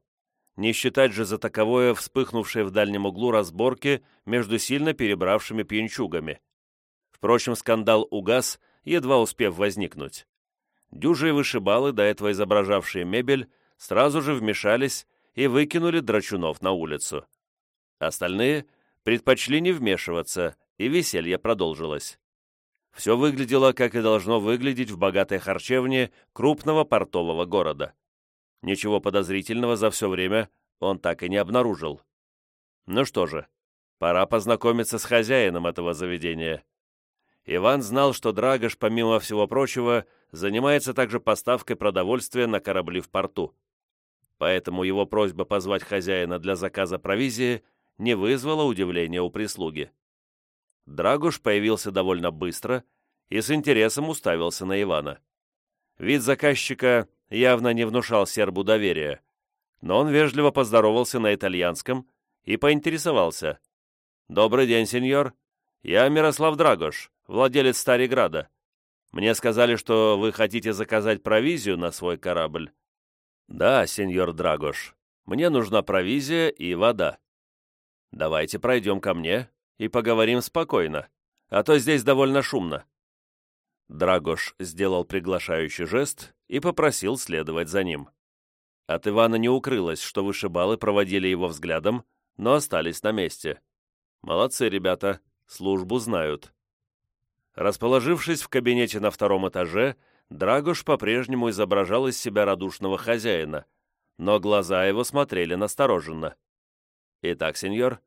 Speaker 1: Не считать же за таковое вспыхнувшее в дальнем углу разборки между сильно перебравшими пьянчугами. Впрочем, скандал угас, едва успев возникнуть. Дюжие вышибалы, до этого изображавшие мебель, сразу же вмешались и выкинули драчунов на улицу. Остальные предпочли не вмешиваться, и веселье продолжилось. Все выглядело, как и должно выглядеть в богатой харчевне крупного портового города. Ничего подозрительного за все время он так и не обнаружил. Ну что же, пора познакомиться с хозяином этого заведения. Иван знал, что Драгош, помимо всего прочего, занимается также поставкой продовольствия на корабли в порту. Поэтому его просьба позвать хозяина для заказа провизии не вызвала удивления у прислуги. Драгуш появился довольно быстро и с интересом уставился на Ивана. Вид заказчика явно не внушал сербу доверия, но он вежливо поздоровался на итальянском и поинтересовался. «Добрый день, сеньор. Я Мирослав Драгош, владелец Стариграда. Мне сказали, что вы хотите заказать провизию на свой корабль». «Да, сеньор Драгош, мне нужна провизия и вода. Давайте пройдем ко мне и поговорим спокойно, а то здесь довольно шумно». Драгош сделал приглашающий жест и попросил следовать за ним. От Ивана не укрылось, что вышибалы проводили его взглядом, но остались на месте. Молодцы ребята, службу знают. Расположившись в кабинете на втором этаже, Драгуш по-прежнему изображал из себя радушного хозяина, но глаза его смотрели настороженно. «Итак, сеньор,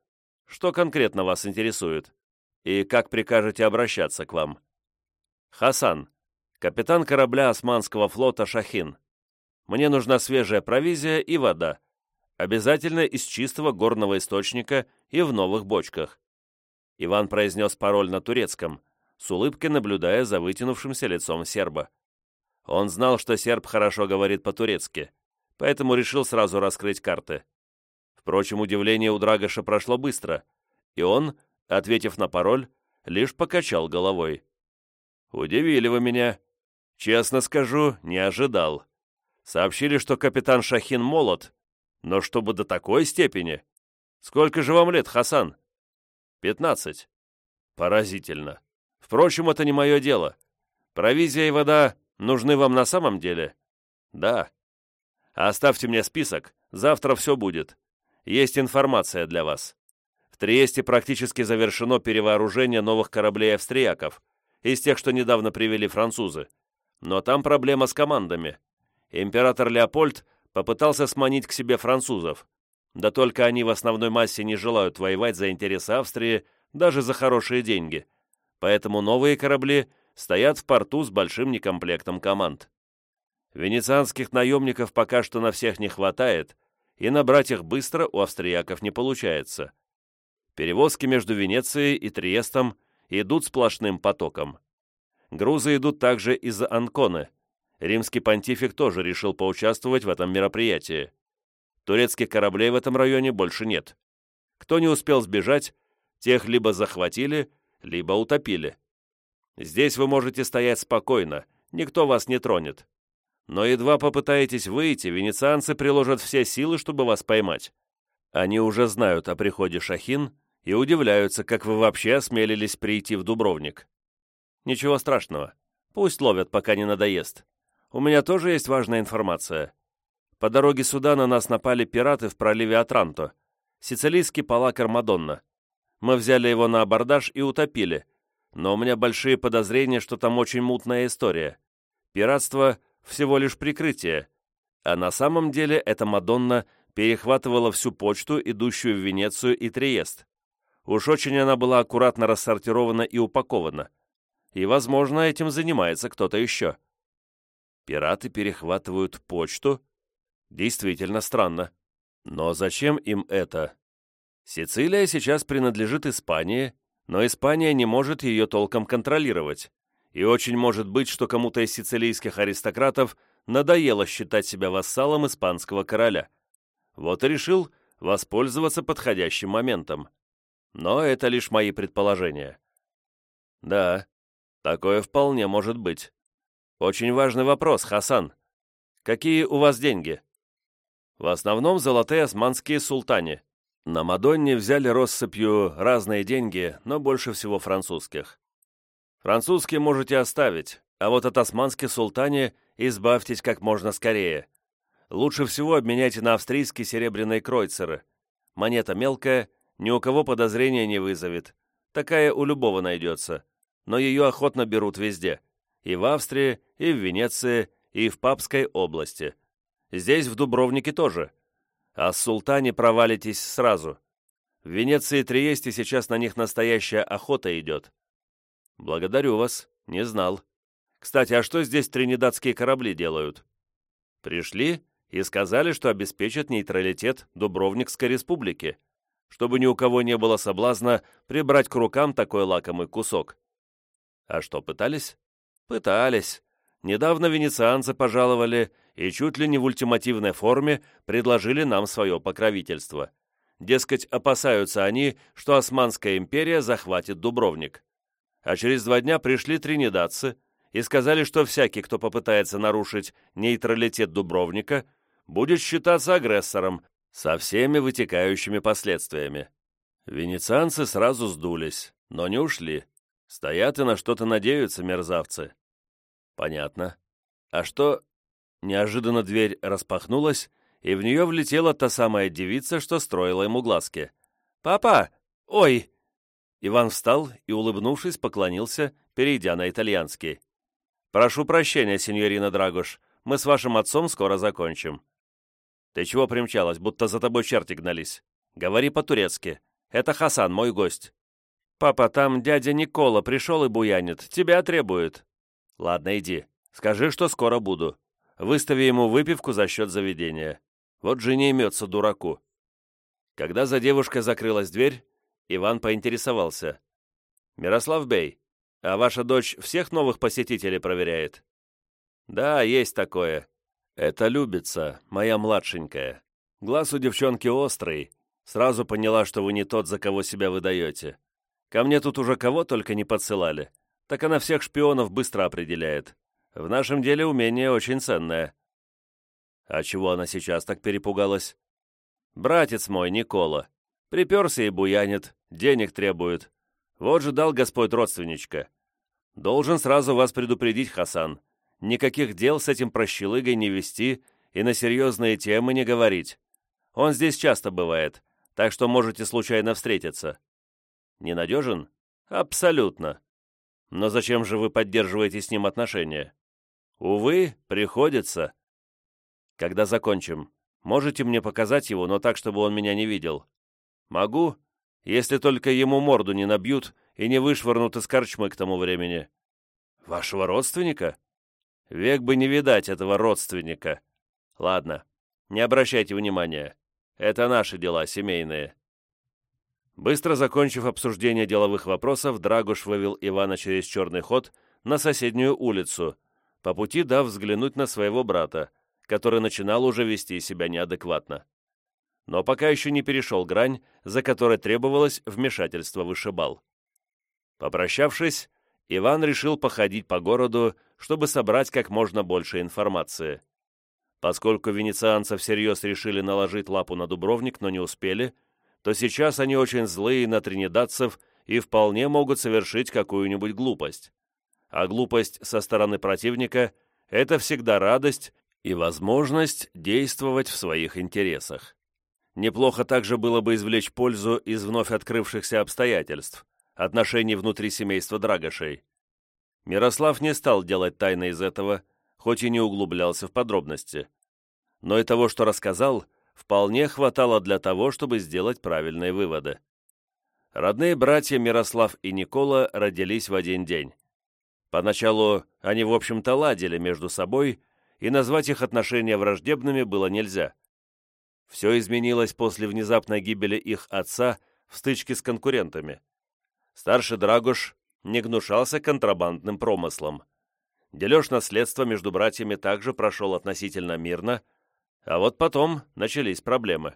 Speaker 1: что конкретно вас интересует? И как прикажете обращаться к вам?» «Хасан, капитан корабля Османского флота «Шахин». Мне нужна свежая провизия и вода. Обязательно из чистого горного источника и в новых бочках». Иван произнес пароль на турецком – с улыбкой наблюдая за вытянувшимся лицом серба. Он знал, что серб хорошо говорит по-турецки, поэтому решил сразу раскрыть карты. Впрочем, удивление у Драгоша прошло быстро, и он, ответив на пароль, лишь покачал головой. «Удивили вы меня. Честно скажу, не ожидал. Сообщили, что капитан Шахин молод, но чтобы до такой степени. Сколько же вам лет, Хасан?» «Пятнадцать». «Поразительно. Впрочем, это не мое дело. Провизия и вода нужны вам на самом деле?» «Да». «Оставьте мне список, завтра все будет. Есть информация для вас. В Триесте практически завершено перевооружение новых кораблей австрияков, из тех, что недавно привели французы. Но там проблема с командами. Император Леопольд попытался сманить к себе французов. Да только они в основной массе не желают воевать за интересы Австрии даже за хорошие деньги. Поэтому новые корабли стоят в порту с большим некомплектом команд. Венецианских наемников пока что на всех не хватает, и набрать их быстро у австрияков не получается. Перевозки между Венецией и Триестом идут сплошным потоком. Грузы идут также из Анконы. Римский понтифик тоже решил поучаствовать в этом мероприятии. Турецких кораблей в этом районе больше нет. Кто не успел сбежать, тех либо захватили, либо утопили. Здесь вы можете стоять спокойно, никто вас не тронет. Но едва попытаетесь выйти, венецианцы приложат все силы, чтобы вас поймать. Они уже знают о приходе Шахин и удивляются, как вы вообще осмелились прийти в Дубровник. Ничего страшного. Пусть ловят, пока не надоест. У меня тоже есть важная информация. По дороге сюда на нас напали пираты в проливе Атранто. Сицилийский палакар Мадонна. Мы взяли его на абордаж и утопили. Но у меня большие подозрения, что там очень мутная история. Пиратство всего лишь прикрытие, а на самом деле эта Мадонна перехватывала всю почту, идущую в Венецию и Триест. Уж очень она была аккуратно рассортирована и упакована. И, возможно, этим занимается кто-то еще. Пираты перехватывают почту? Действительно странно. Но зачем им это? Сицилия сейчас принадлежит Испании, но Испания не может ее толком контролировать и очень может быть, что кому-то из сицилийских аристократов надоело считать себя вассалом испанского короля. Вот и решил воспользоваться подходящим моментом. Но это лишь мои предположения. Да, такое вполне может быть. Очень важный вопрос, Хасан. Какие у вас деньги? В основном золотые османские султане. На Мадонне взяли россыпью разные деньги, но больше всего французских. Французский можете оставить, а вот от османских султане избавьтесь как можно скорее. Лучше всего обменяйте на австрийские серебряные кройцеры. Монета мелкая, ни у кого подозрения не вызовет. Такая у любого найдется. Но ее охотно берут везде. И в Австрии, и в Венеции, и в Папской области. Здесь, в Дубровнике, тоже. А с султане провалитесь сразу. В Венеции и Триесте сейчас на них настоящая охота идет. «Благодарю вас. Не знал. Кстати, а что здесь тринидадские корабли делают?» «Пришли и сказали, что обеспечат нейтралитет Дубровникской республики, чтобы ни у кого не было соблазна прибрать к рукам такой лакомый кусок». «А что, пытались?» «Пытались. Недавно венецианцы пожаловали и чуть ли не в ультимативной форме предложили нам свое покровительство. Дескать, опасаются они, что Османская империя захватит Дубровник а через два дня пришли тринидадцы и сказали, что всякий, кто попытается нарушить нейтралитет Дубровника, будет считаться агрессором со всеми вытекающими последствиями. Венецианцы сразу сдулись, но не ушли. Стоят и на что-то надеются мерзавцы. Понятно. А что... Неожиданно дверь распахнулась, и в нее влетела та самая девица, что строила ему глазки. «Папа! Ой!» Иван встал и, улыбнувшись, поклонился, перейдя на итальянский. «Прошу прощения, сеньорина Драгуш, мы с вашим отцом скоро закончим». «Ты чего примчалась, будто за тобой черти гнались? Говори по-турецки. Это Хасан, мой гость». «Папа, там дядя Никола пришел и буянит. Тебя требует». «Ладно, иди. Скажи, что скоро буду. Выстави ему выпивку за счет заведения. Вот же не имется дураку». Когда за девушкой закрылась дверь, Иван поинтересовался. «Мирослав Бей, а ваша дочь всех новых посетителей проверяет?» «Да, есть такое. Это любится, моя младшенькая. Глаз у девчонки острый. Сразу поняла, что вы не тот, за кого себя выдаете. Ко мне тут уже кого только не подсылали. Так она всех шпионов быстро определяет. В нашем деле умение очень ценное. А чего она сейчас так перепугалась? Братец мой, Никола. Приперся и буянит, денег требует. Вот же дал Господь родственничка. Должен сразу вас предупредить, Хасан. Никаких дел с этим прощелыгой не вести и на серьезные темы не говорить. Он здесь часто бывает, так что можете случайно встретиться. Ненадежен? Абсолютно. Но зачем же вы поддерживаете с ним отношения? Увы, приходится. Когда закончим, можете мне показать его, но так, чтобы он меня не видел? Могу, если только ему морду не набьют и не вышвырнут из корчмы к тому времени. Вашего родственника? Век бы не видать этого родственника. Ладно, не обращайте внимания. Это наши дела, семейные. Быстро закончив обсуждение деловых вопросов, Драгуш вывел Ивана через черный ход на соседнюю улицу, по пути дав взглянуть на своего брата, который начинал уже вести себя неадекватно но пока еще не перешел грань, за которой требовалось вмешательство вышибал. Попрощавшись, Иван решил походить по городу, чтобы собрать как можно больше информации. Поскольку венецианцы всерьез решили наложить лапу на Дубровник, но не успели, то сейчас они очень злые на тринидадцев и вполне могут совершить какую-нибудь глупость. А глупость со стороны противника – это всегда радость и возможность действовать в своих интересах. Неплохо также было бы извлечь пользу из вновь открывшихся обстоятельств, отношений внутри семейства Драгошей. Мирослав не стал делать тайны из этого, хоть и не углублялся в подробности. Но и того, что рассказал, вполне хватало для того, чтобы сделать правильные выводы. Родные братья Мирослав и Никола родились в один день. Поначалу они, в общем-то, ладили между собой, и назвать их отношения враждебными было нельзя. Все изменилось после внезапной гибели их отца в стычке с конкурентами. Старший Драгуш не гнушался контрабандным промыслом. Дележ наследства между братьями также прошел относительно мирно, а вот потом начались проблемы.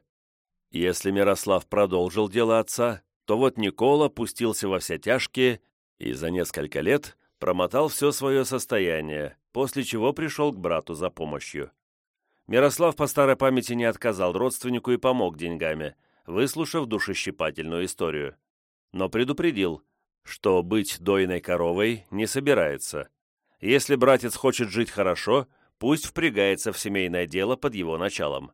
Speaker 1: Если Мирослав продолжил дело отца, то вот Никола пустился во все тяжкие и за несколько лет промотал все свое состояние, после чего пришел к брату за помощью. Мирослав по старой памяти не отказал родственнику и помог деньгами, выслушав душещипательную историю. Но предупредил, что быть дойной коровой не собирается. Если братец хочет жить хорошо, пусть впрягается в семейное дело под его началом.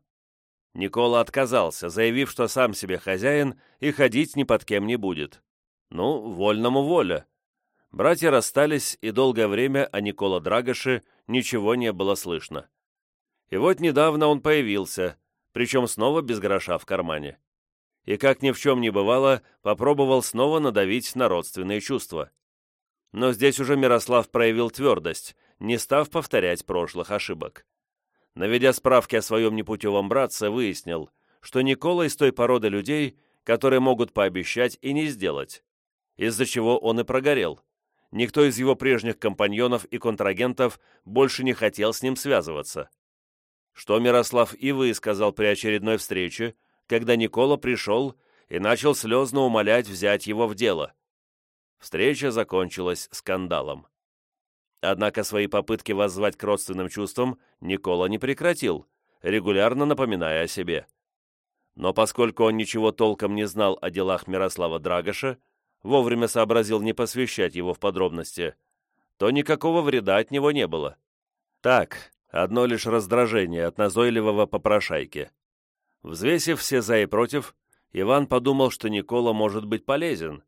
Speaker 1: Никола отказался, заявив, что сам себе хозяин и ходить ни под кем не будет. Ну, вольному воля. Братья расстались, и долгое время о Никола Драгоше ничего не было слышно. И вот недавно он появился, причем снова без гроша в кармане. И, как ни в чем не бывало, попробовал снова надавить на родственные чувства. Но здесь уже Мирослав проявил твердость, не став повторять прошлых ошибок. Наведя справки о своем непутевом братце, выяснил, что Никола из той породы людей, которые могут пообещать и не сделать, из-за чего он и прогорел. Никто из его прежних компаньонов и контрагентов больше не хотел с ним связываться что Мирослав и высказал при очередной встрече, когда Никола пришел и начал слезно умолять взять его в дело. Встреча закончилась скандалом. Однако свои попытки воззвать к родственным чувствам Никола не прекратил, регулярно напоминая о себе. Но поскольку он ничего толком не знал о делах Мирослава Драгоша, вовремя сообразил не посвящать его в подробности, то никакого вреда от него не было. Так, Одно лишь раздражение от назойливого попрошайки. Взвесив все за и против, Иван подумал, что Никола может быть полезен.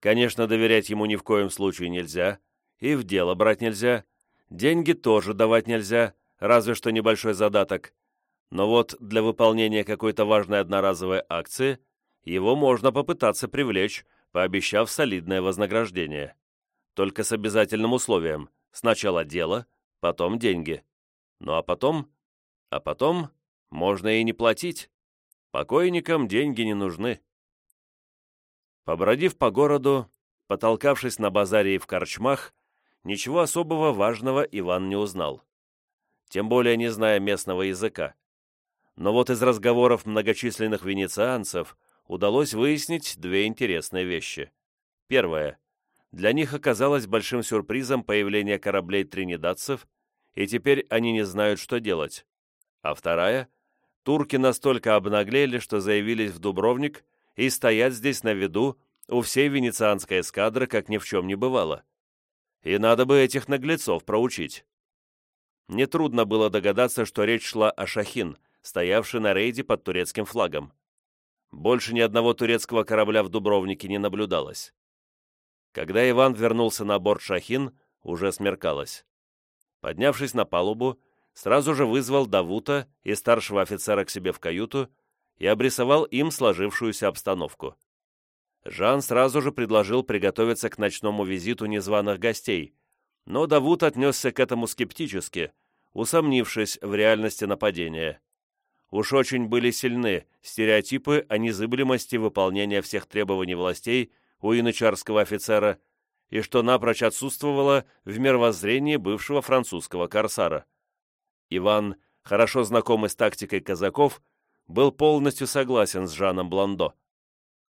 Speaker 1: Конечно, доверять ему ни в коем случае нельзя, и в дело брать нельзя, деньги тоже давать нельзя, разве что небольшой задаток. Но вот для выполнения какой-то важной одноразовой акции его можно попытаться привлечь, пообещав солидное вознаграждение. Только с обязательным условием – сначала дело, потом деньги. Ну а потом... А потом можно и не платить. Покойникам деньги не нужны. Побродив по городу, потолкавшись на базаре и в корчмах, ничего особого важного Иван не узнал. тем более не зная местного языка. Но вот из разговоров многочисленных венецианцев удалось выяснить две интересные вещи. Первое. Для них оказалось большим сюрпризом появление кораблей тринидадцев, и теперь они не знают, что делать. А вторая. Турки настолько обнаглели, что заявились в Дубровник и стоят здесь на виду у всей венецианской эскадры, как ни в чем не бывало. И надо бы этих наглецов проучить. Нетрудно было догадаться, что речь шла о Шахин, стоявший на рейде под турецким флагом. Больше ни одного турецкого корабля в Дубровнике не наблюдалось. Когда Иван вернулся на борт «Шахин», уже смеркалось. Поднявшись на палубу, сразу же вызвал Давута и старшего офицера к себе в каюту и обрисовал им сложившуюся обстановку. Жан сразу же предложил приготовиться к ночному визиту незваных гостей, но Давут отнесся к этому скептически, усомнившись в реальности нападения. Уж очень были сильны стереотипы о незыблемости выполнения всех требований властей у янычарского офицера и что напрочь отсутствовало в мировоззрении бывшего французского корсара. Иван, хорошо знакомый с тактикой казаков, был полностью согласен с Жаном Бландо.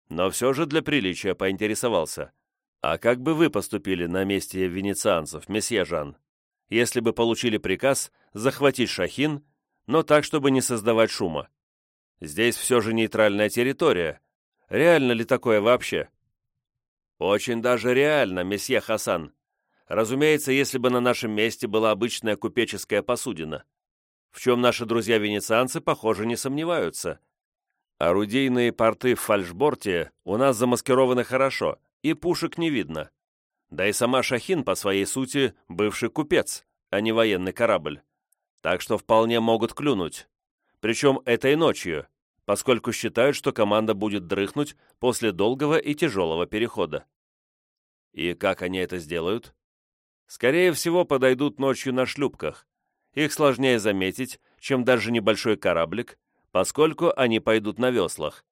Speaker 1: Но все же для приличия поинтересовался. «А как бы вы поступили на месте венецианцев, месье Жан, если бы получили приказ захватить Шахин но так, чтобы не создавать шума. Здесь все же нейтральная территория. Реально ли такое вообще? Очень даже реально, месье Хасан. Разумеется, если бы на нашем месте была обычная купеческая посудина. В чем наши друзья-венецианцы, похоже, не сомневаются. Орудийные порты в фальшборте у нас замаскированы хорошо, и пушек не видно. Да и сама Шахин, по своей сути, бывший купец, а не военный корабль так что вполне могут клюнуть. Причем этой ночью, поскольку считают, что команда будет дрыхнуть после долгого и тяжелого перехода. И как они это сделают? Скорее всего, подойдут ночью на шлюпках. Их сложнее заметить, чем даже небольшой кораблик, поскольку они пойдут на веслах.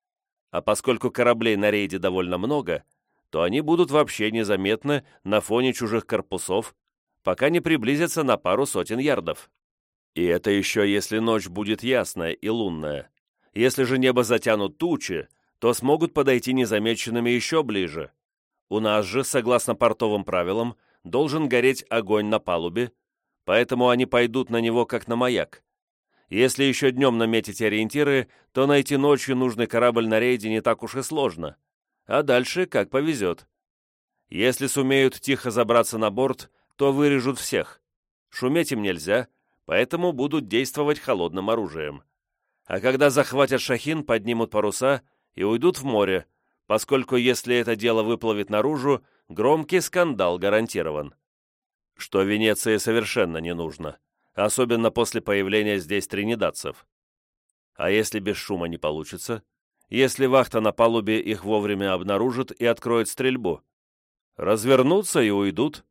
Speaker 1: А поскольку кораблей на рейде довольно много, то они будут вообще незаметны на фоне чужих корпусов, пока не приблизятся на пару сотен ярдов. И это еще если ночь будет ясная и лунная. Если же небо затянут тучи, то смогут подойти незамеченными еще ближе. У нас же, согласно портовым правилам, должен гореть огонь на палубе, поэтому они пойдут на него как на маяк. Если еще днем наметить ориентиры, то найти ночью нужный корабль на рейде не так уж и сложно. А дальше как повезет. Если сумеют тихо забраться на борт, то вырежут всех. Шуметь им нельзя, поэтому будут действовать холодным оружием. А когда захватят Шахин, поднимут паруса и уйдут в море, поскольку если это дело выплывет наружу, громкий скандал гарантирован. Что Венеции совершенно не нужно, особенно после появления здесь тринидадцев. А если без шума не получится? Если вахта на палубе их вовремя обнаружит и откроет стрельбу? Развернутся и уйдут.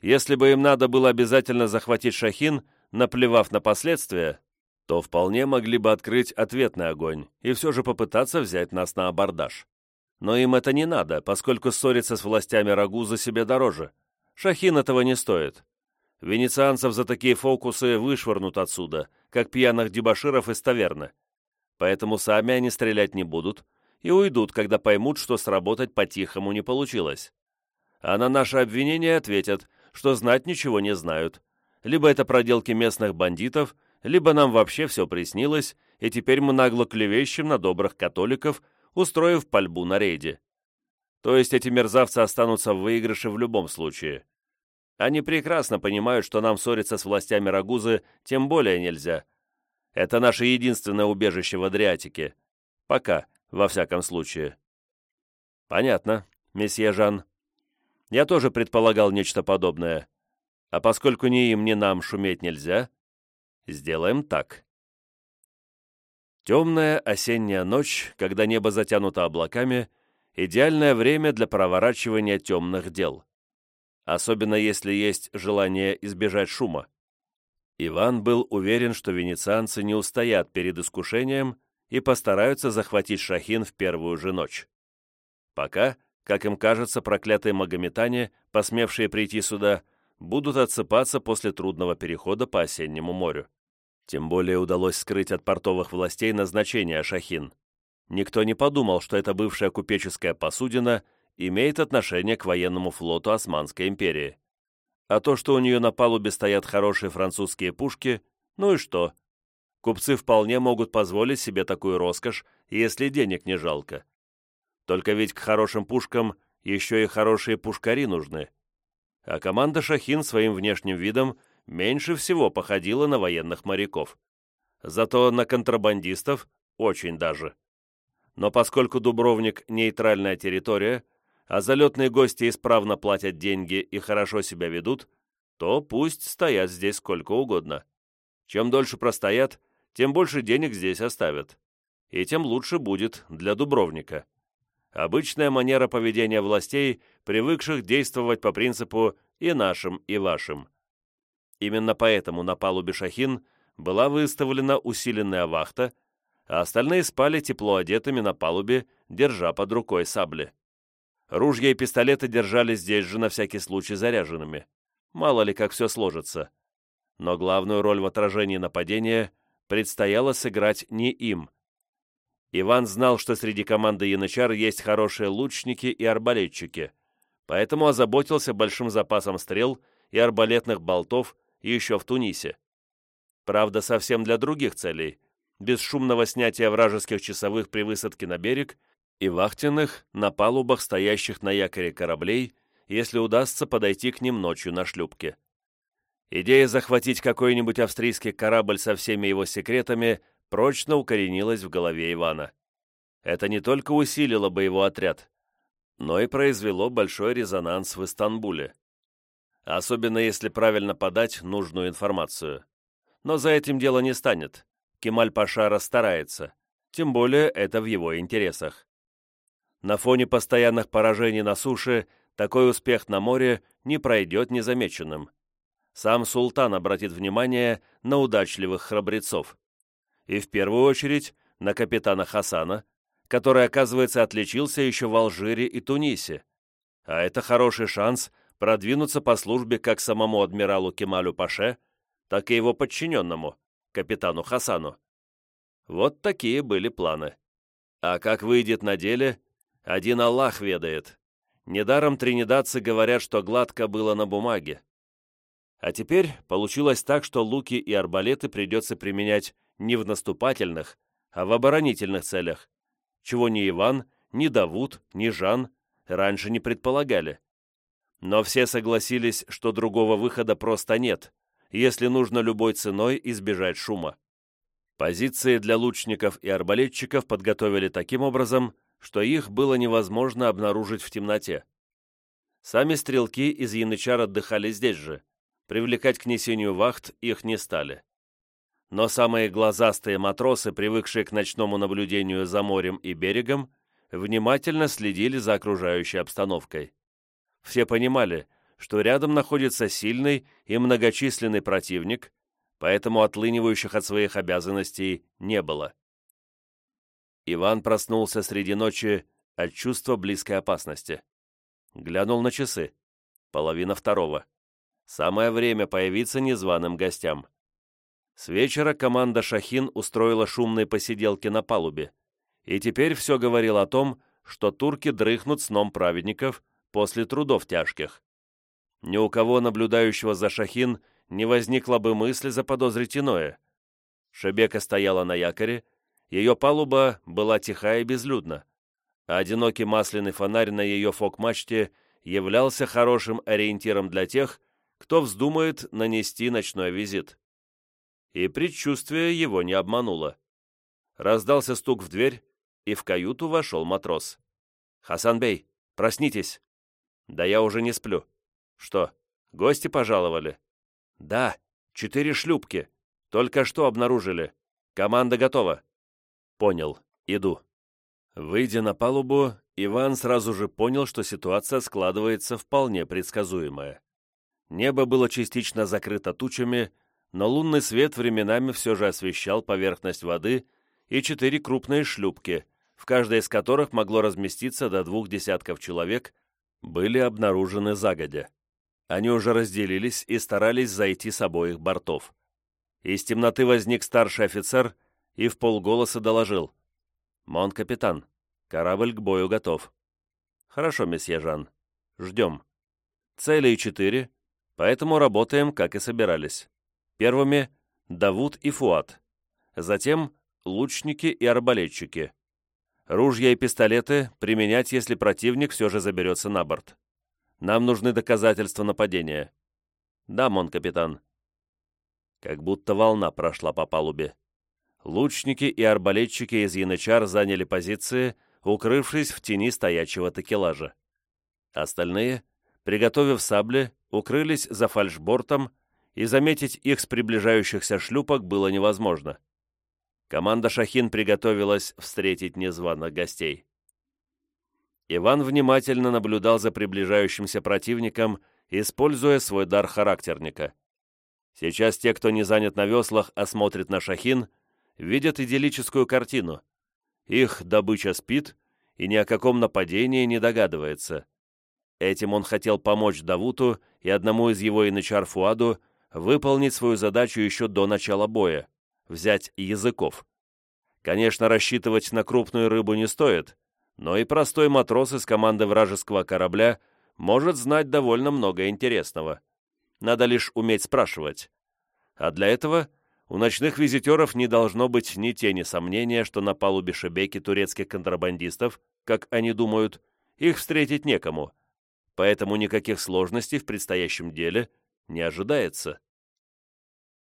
Speaker 1: Если бы им надо было обязательно захватить Шахин, наплевав на последствия, то вполне могли бы открыть ответный огонь и все же попытаться взять нас на абордаж. Но им это не надо, поскольку ссориться с властями Рагуза себе дороже. Шахин этого не стоит. Венецианцев за такие фокусы вышвырнут отсюда, как пьяных дебоширов из таверны. Поэтому сами они стрелять не будут и уйдут, когда поймут, что сработать по-тихому не получилось. А на наше обвинение ответят, что знать ничего не знают, либо это проделки местных бандитов, либо нам вообще все приснилось, и теперь мы нагло клевещем на добрых католиков, устроив пальбу на рейде. То есть эти мерзавцы останутся в выигрыше в любом случае. Они прекрасно понимают, что нам ссориться с властями Рагузы тем более нельзя. Это наше единственное убежище в Адриатике. Пока, во всяком случае. Понятно, месье Жан. Я тоже предполагал нечто подобное. А поскольку ни им, ни нам шуметь нельзя, сделаем так. Темная осенняя ночь, когда небо затянуто облаками, идеальное время для проворачивания темных дел. Особенно если есть желание избежать шума. Иван был уверен, что венецианцы не устоят перед искушением и постараются захватить Шахин в первую же ночь. Пока, как им кажется, проклятые магометане, посмевшие прийти сюда, будут отсыпаться после трудного перехода по осеннему морю. Тем более удалось скрыть от портовых властей назначение Шахин. Никто не подумал, что эта бывшая купеческая посудина имеет отношение к военному флоту Османской империи. А то, что у нее на палубе стоят хорошие французские пушки, ну и что? Купцы вполне могут позволить себе такую роскошь, если денег не жалко. Только ведь к хорошим пушкам еще и хорошие пушкари нужны. А команда «Шахин» своим внешним видом меньше всего походила на военных моряков. Зато на контрабандистов очень даже. Но поскольку Дубровник – нейтральная территория, а залетные гости исправно платят деньги и хорошо себя ведут, то пусть стоят здесь сколько угодно. Чем дольше простоят, тем больше денег здесь оставят. И тем лучше будет для Дубровника. Обычная манера поведения властей, привыкших действовать по принципу «и нашим, и вашим». Именно поэтому на палубе «Шахин» была выставлена усиленная вахта, а остальные спали тепло одетыми на палубе, держа под рукой сабли. Ружья и пистолеты держали здесь же на всякий случай заряженными. Мало ли как все сложится. Но главную роль в отражении нападения предстояло сыграть не им. Иван знал, что среди команды янычар есть хорошие лучники и арбалетчики, поэтому озаботился большим запасом стрел и арбалетных болтов еще в Тунисе. Правда, совсем для других целей, без шумного снятия вражеских часовых при высадке на берег и вахтенных на палубах стоящих на якоре кораблей, если удастся подойти к ним ночью на шлюпке. Идея захватить какой-нибудь австрийский корабль со всеми его секретами прочно укоренилась в голове Ивана. Это не только усилило бы его отряд, но и произвело большой резонанс в Истанбуле. Особенно если правильно подать нужную информацию. Но за этим дело не станет. Кемаль-Паша расстарается. Тем более это в его интересах. На фоне постоянных поражений на суше такой успех на море не пройдет незамеченным сам султан обратит внимание на удачливых храбрецов. И в первую очередь на капитана Хасана, который, оказывается, отличился еще в Алжире и Тунисе. А это хороший шанс продвинуться по службе как самому адмиралу Кемалю Паше, так и его подчиненному, капитану Хасану. Вот такие были планы. А как выйдет на деле, один Аллах ведает. Недаром тринидадцы говорят, что гладко было на бумаге. А теперь получилось так, что луки и арбалеты придется применять не в наступательных, а в оборонительных целях, чего ни Иван, ни Давуд, ни Жан раньше не предполагали. Но все согласились, что другого выхода просто нет, если нужно любой ценой избежать шума. Позиции для лучников и арбалетчиков подготовили таким образом, что их было невозможно обнаружить в темноте. Сами стрелки из янычар отдыхали здесь же, привлекать к несению вахт их не стали. Но самые глазастые матросы, привыкшие к ночному наблюдению за морем и берегом, внимательно следили за окружающей обстановкой. Все понимали, что рядом находится сильный и многочисленный противник, поэтому отлынивающих от своих обязанностей не было. Иван проснулся среди ночи от чувства близкой опасности. Глянул на часы. Половина второго. Самое время появиться незваным гостям. С вечера команда «Шахин» устроила шумные посиделки на палубе, и теперь все говорило о том, что турки дрыхнут сном праведников после трудов тяжких. Ни у кого, наблюдающего за «Шахин», не возникла бы мысли заподозрить иное. Шебека стояла на якоре, ее палуба была тиха и безлюдна, а одинокий масляный фонарь на ее фок-мачте являлся хорошим ориентиром для тех, кто вздумает нанести ночной визит. И предчувствие его не обмануло. Раздался стук в дверь, и в каюту вошел матрос. «Хасан бей, проснитесь!» «Да я уже не сплю». «Что, гости пожаловали?» «Да, четыре шлюпки. Только что обнаружили. Команда готова». «Понял, иду». Выйдя на палубу, Иван сразу же понял, что ситуация складывается вполне предсказуемая. Небо было частично закрыто тучами, но лунный свет временами все же освещал поверхность воды и четыре крупные шлюпки, в каждой из которых могло разместиться до двух десятков человек, были обнаружены загодя. Они уже разделились и старались зайти с обоих бортов. Из темноты возник старший офицер и в полголоса доложил. «Мон, капитан, корабль к бою готов». «Хорошо, месье Жан. Ждем. Целей четыре, поэтому работаем, как и собирались. Первыми — Давуд и Фуат. Затем — лучники и арбалетчики. Ружья и пистолеты применять, если противник все же заберется на борт. Нам нужны доказательства нападения. Да, мон капитан. Как будто волна прошла по палубе. Лучники и арбалетчики из янычар заняли позиции, укрывшись в тени стоячего такелажа. Остальные, приготовив сабли, укрылись за фальшбортом, и заметить их с приближающихся шлюпок было невозможно. Команда «Шахин» приготовилась встретить незваных гостей. Иван внимательно наблюдал за приближающимся противником, используя свой дар характерника. Сейчас те, кто не занят на веслах, а смотрит на «Шахин», видят идиллическую картину. Их добыча спит и ни о каком нападении не догадывается. Этим он хотел помочь Давуту и одному из его инычар Фуаду выполнить свою задачу еще до начала боя взять языков. Конечно, рассчитывать на крупную рыбу не стоит, но и простой матрос из команды вражеского корабля может знать довольно много интересного. Надо лишь уметь спрашивать. А для этого у ночных визитеров не должно быть ни тени сомнения, что на палубе Шебеки турецких контрабандистов, как они думают, их встретить некому, поэтому никаких сложностей в предстоящем деле не ожидается.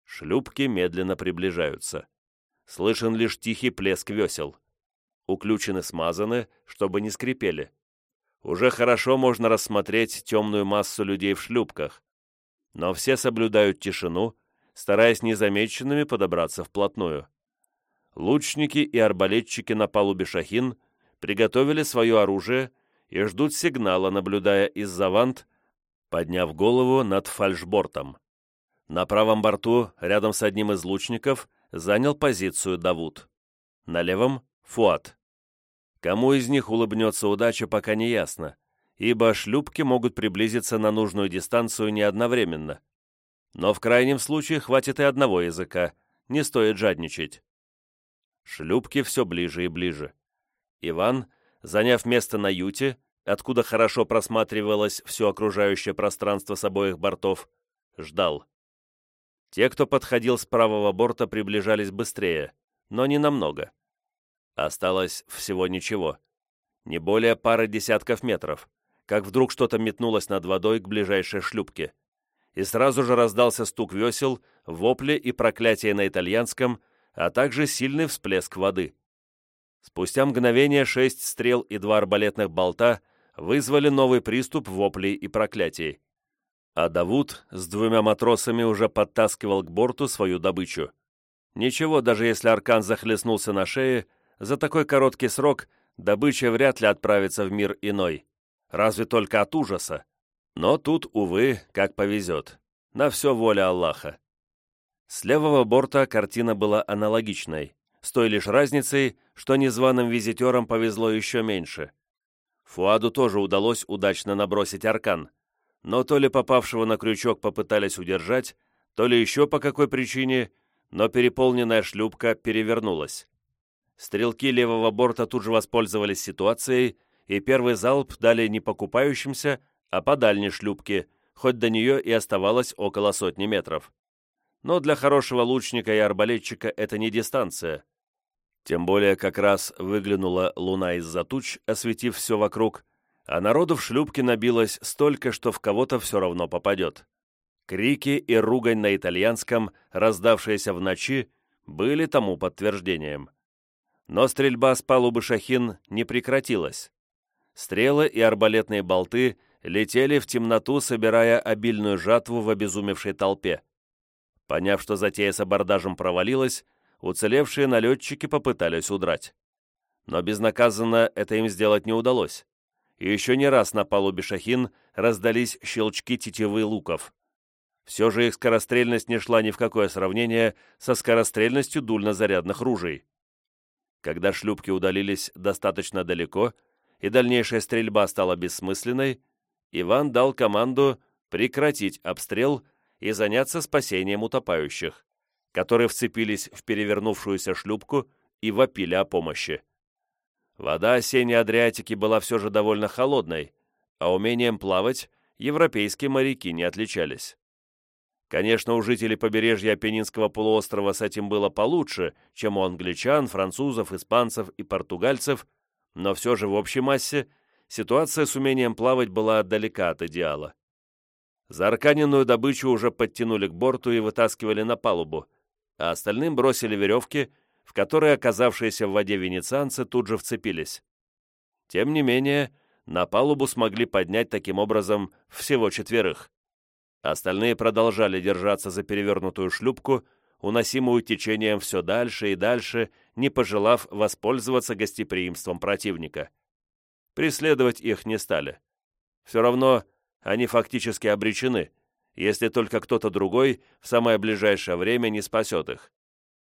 Speaker 1: Шлюпки медленно приближаются. Слышен лишь тихий плеск весел. Уключены смазаны, чтобы не скрипели. Уже хорошо можно рассмотреть темную массу людей в шлюпках. Но все соблюдают тишину, стараясь незамеченными подобраться вплотную. Лучники и арбалетчики на палубе «Шахин» приготовили свое оружие и ждут сигнала, наблюдая из-за вант, подняв голову над фальшбортом. На правом борту, рядом с одним из лучников, занял позицию Давуд. На левом — Фуат. Кому из них улыбнется удача, пока не ясно, ибо шлюпки могут приблизиться на нужную дистанцию не одновременно. Но в крайнем случае хватит и одного языка, не стоит жадничать. Шлюпки все ближе и ближе. Иван, заняв место на юте, откуда хорошо просматривалось все окружающее пространство с обоих бортов, ждал. Те, кто подходил с правого борта, приближались быстрее, но не намного. Осталось всего ничего. Не более пары десятков метров, как вдруг что-то метнулось над водой к ближайшей шлюпке. И сразу же раздался стук весел, вопли и проклятие на итальянском, а также сильный всплеск воды. Спустя мгновение шесть стрел и два арбалетных болта вызвали новый приступ воплей и проклятий а Давуд с двумя матросами уже подтаскивал к борту свою добычу. Ничего, даже если Аркан захлестнулся на шее, за такой короткий срок добыча вряд ли отправится в мир иной. Разве только от ужаса. Но тут, увы, как повезет. На все воля Аллаха. С левого борта картина была аналогичной, с той лишь разницей, что незваным визитерам повезло еще меньше. Фуаду тоже удалось удачно набросить аркан — но то ли попавшего на крючок попытались удержать, то ли еще по какой причине, но переполненная шлюпка перевернулась. Стрелки левого борта тут же воспользовались ситуацией, и первый залп дали не покупающимся, а по дальней шлюпке, хоть до нее и оставалось около сотни метров. Но для хорошего лучника и арбалетчика это не дистанция. Тем более как раз выглянула луна из-за туч, осветив все вокруг, а народу в шлюпке набилось столько, что в кого-то все равно попадет. Крики и ругань на итальянском, раздавшиеся в ночи, были тому подтверждением. Но стрельба с палубы «Шахин» не прекратилась. Стрелы и арбалетные болты летели в темноту, собирая обильную жатву в обезумевшей толпе. Поняв, что затея с абордажем провалилась, уцелевшие налетчики попытались удрать. Но безнаказанно это им сделать не удалось и еще не раз на палубе «Шахин» раздались щелчки тетивы луков. Все же их скорострельность не шла ни в какое сравнение со скорострельностью дульнозарядных ружей. Когда шлюпки удалились достаточно далеко, и дальнейшая стрельба стала бессмысленной, Иван дал команду прекратить обстрел и заняться спасением утопающих. Которые вцепились в перевернувшуюся шлюпку и вопили о помощи. Вода осенней Адриатики была все же довольно холодной, а умением плавать европейские моряки не отличались. Конечно, у жителей побережья Апеннинского полуострова с этим было получше, чем у англичан, французов, испанцев и португальцев, но все же в общей массе ситуация с умением плавать была далека от идеала. Заарканенную добычу уже подтянули к борту и вытаскивали на палубу, а остальным бросили веревки, в которые оказавшиеся в воде венецианцы тут же вцепились. Тем не менее, на палубу смогли поднять таким образом всего четверых. Остальные продолжали держаться за перевернутую шлюпку, уносимую течением все дальше и дальше, не пожелав воспользоваться гостеприимством противника. Преследовать их не стали. Все равно они фактически обречены, если только кто-то другой в самое ближайшее время не спасет их.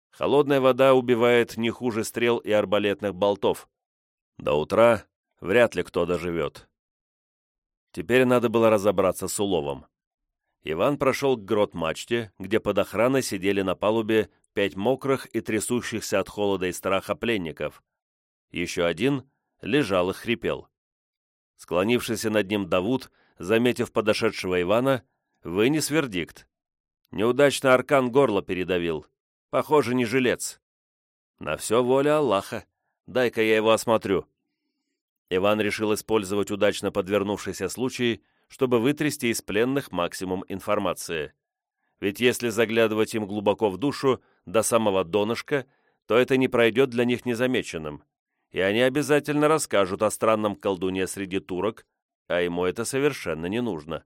Speaker 1: Холодная вода убивает не хуже стрел и арбалетных болтов. До утра вряд ли кто доживет. Теперь надо было разобраться с уловом. Иван прошел к грот-мачте, где под охраной сидели на палубе пять мокрых и трясущихся от холода и страха пленников. Еще один лежал и хрипел. Склонившийся над ним Давуд, заметив подошедшего Ивана, вынес вердикт. Неудачно аркан горло передавил. Похоже, не жилец. На все воля Аллаха. Дай-ка я его осмотрю. Иван решил использовать удачно подвернувшийся случай, чтобы вытрясти из пленных максимум информации. Ведь если заглядывать им глубоко в душу, до самого донышка, то это не пройдет для них незамеченным. И они обязательно расскажут о странном колдуне среди турок, а ему это совершенно не нужно.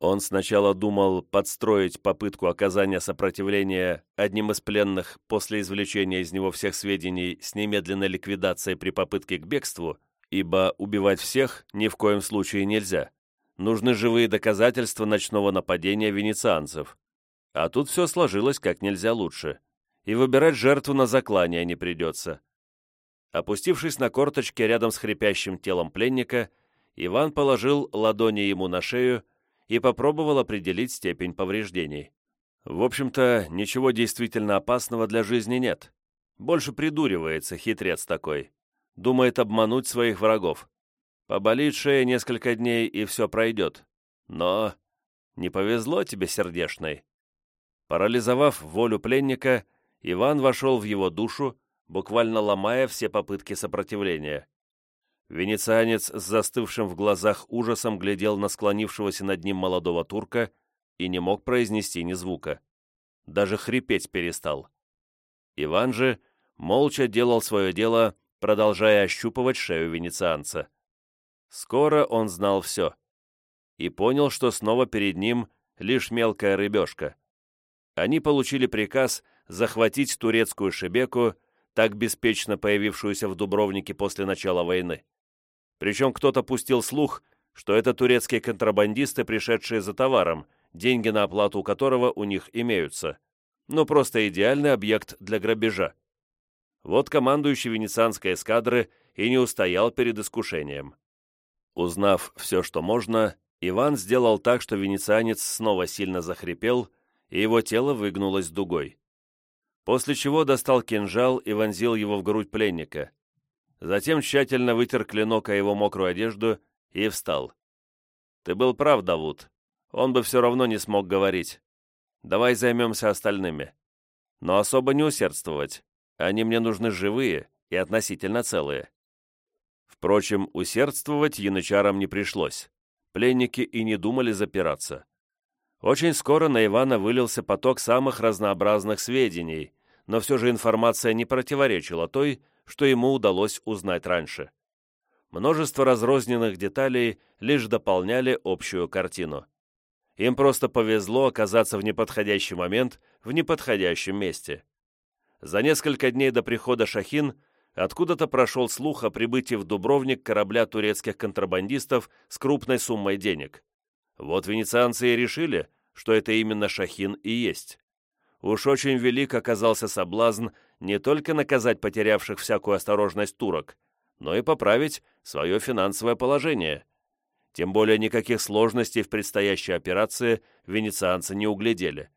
Speaker 1: Он сначала думал подстроить попытку оказания сопротивления одним из пленных после извлечения из него всех сведений с немедленной ликвидацией при попытке к бегству, ибо убивать всех ни в коем случае нельзя. Нужны живые доказательства ночного нападения венецианцев. А тут все сложилось как нельзя лучше. И выбирать жертву на заклание не придется. Опустившись на корточки рядом с хрипящим телом пленника, Иван положил ладони ему на шею и попробовал определить степень повреждений. В общем-то, ничего действительно опасного для жизни нет. Больше придуривается хитрец такой. Думает обмануть своих врагов. Поболит шея несколько дней, и все пройдет. Но не повезло тебе, сердешной. Парализовав волю пленника, Иван вошел в его душу, буквально ломая все попытки сопротивления. Венецианец с застывшим в глазах ужасом глядел на склонившегося над ним молодого турка и не мог произнести ни звука. Даже хрипеть перестал. Иван же молча делал свое дело, продолжая ощупывать шею венецианца. Скоро он знал все. И понял, что снова перед ним лишь мелкая рыбешка. Они получили приказ захватить турецкую шебеку, так беспечно появившуюся в Дубровнике после начала войны. Причем кто-то пустил слух, что это турецкие контрабандисты, пришедшие за товаром, деньги на оплату которого у них имеются. Но просто идеальный объект для грабежа. Вот командующий венецианской эскадры и не устоял перед искушением. Узнав все, что можно, Иван сделал так, что венецианец снова сильно захрипел, и его тело выгнулось дугой. После чего достал кинжал и вонзил его в грудь пленника. Затем тщательно вытер клинок о его мокрую одежду и встал. «Ты был прав, Давуд. Он бы все равно не смог говорить. Давай займемся остальными. Но особо не усердствовать. Они мне нужны живые и относительно целые». Впрочем, усердствовать янычарам не пришлось. Пленники и не думали запираться. Очень скоро на Ивана вылился поток самых разнообразных сведений, но все же информация не противоречила той, что ему удалось узнать раньше. Множество разрозненных деталей лишь дополняли общую картину. Им просто повезло оказаться в неподходящий момент в неподходящем месте. За несколько дней до прихода Шахин откуда-то прошел слух о прибытии в Дубровник корабля турецких контрабандистов с крупной суммой денег. Вот венецианцы и решили, что это именно Шахин и есть. Уж очень велик оказался соблазн не только наказать потерявших всякую осторожность турок, но и поправить свое финансовое положение. Тем более никаких сложностей в предстоящей операции венецианцы не углядели.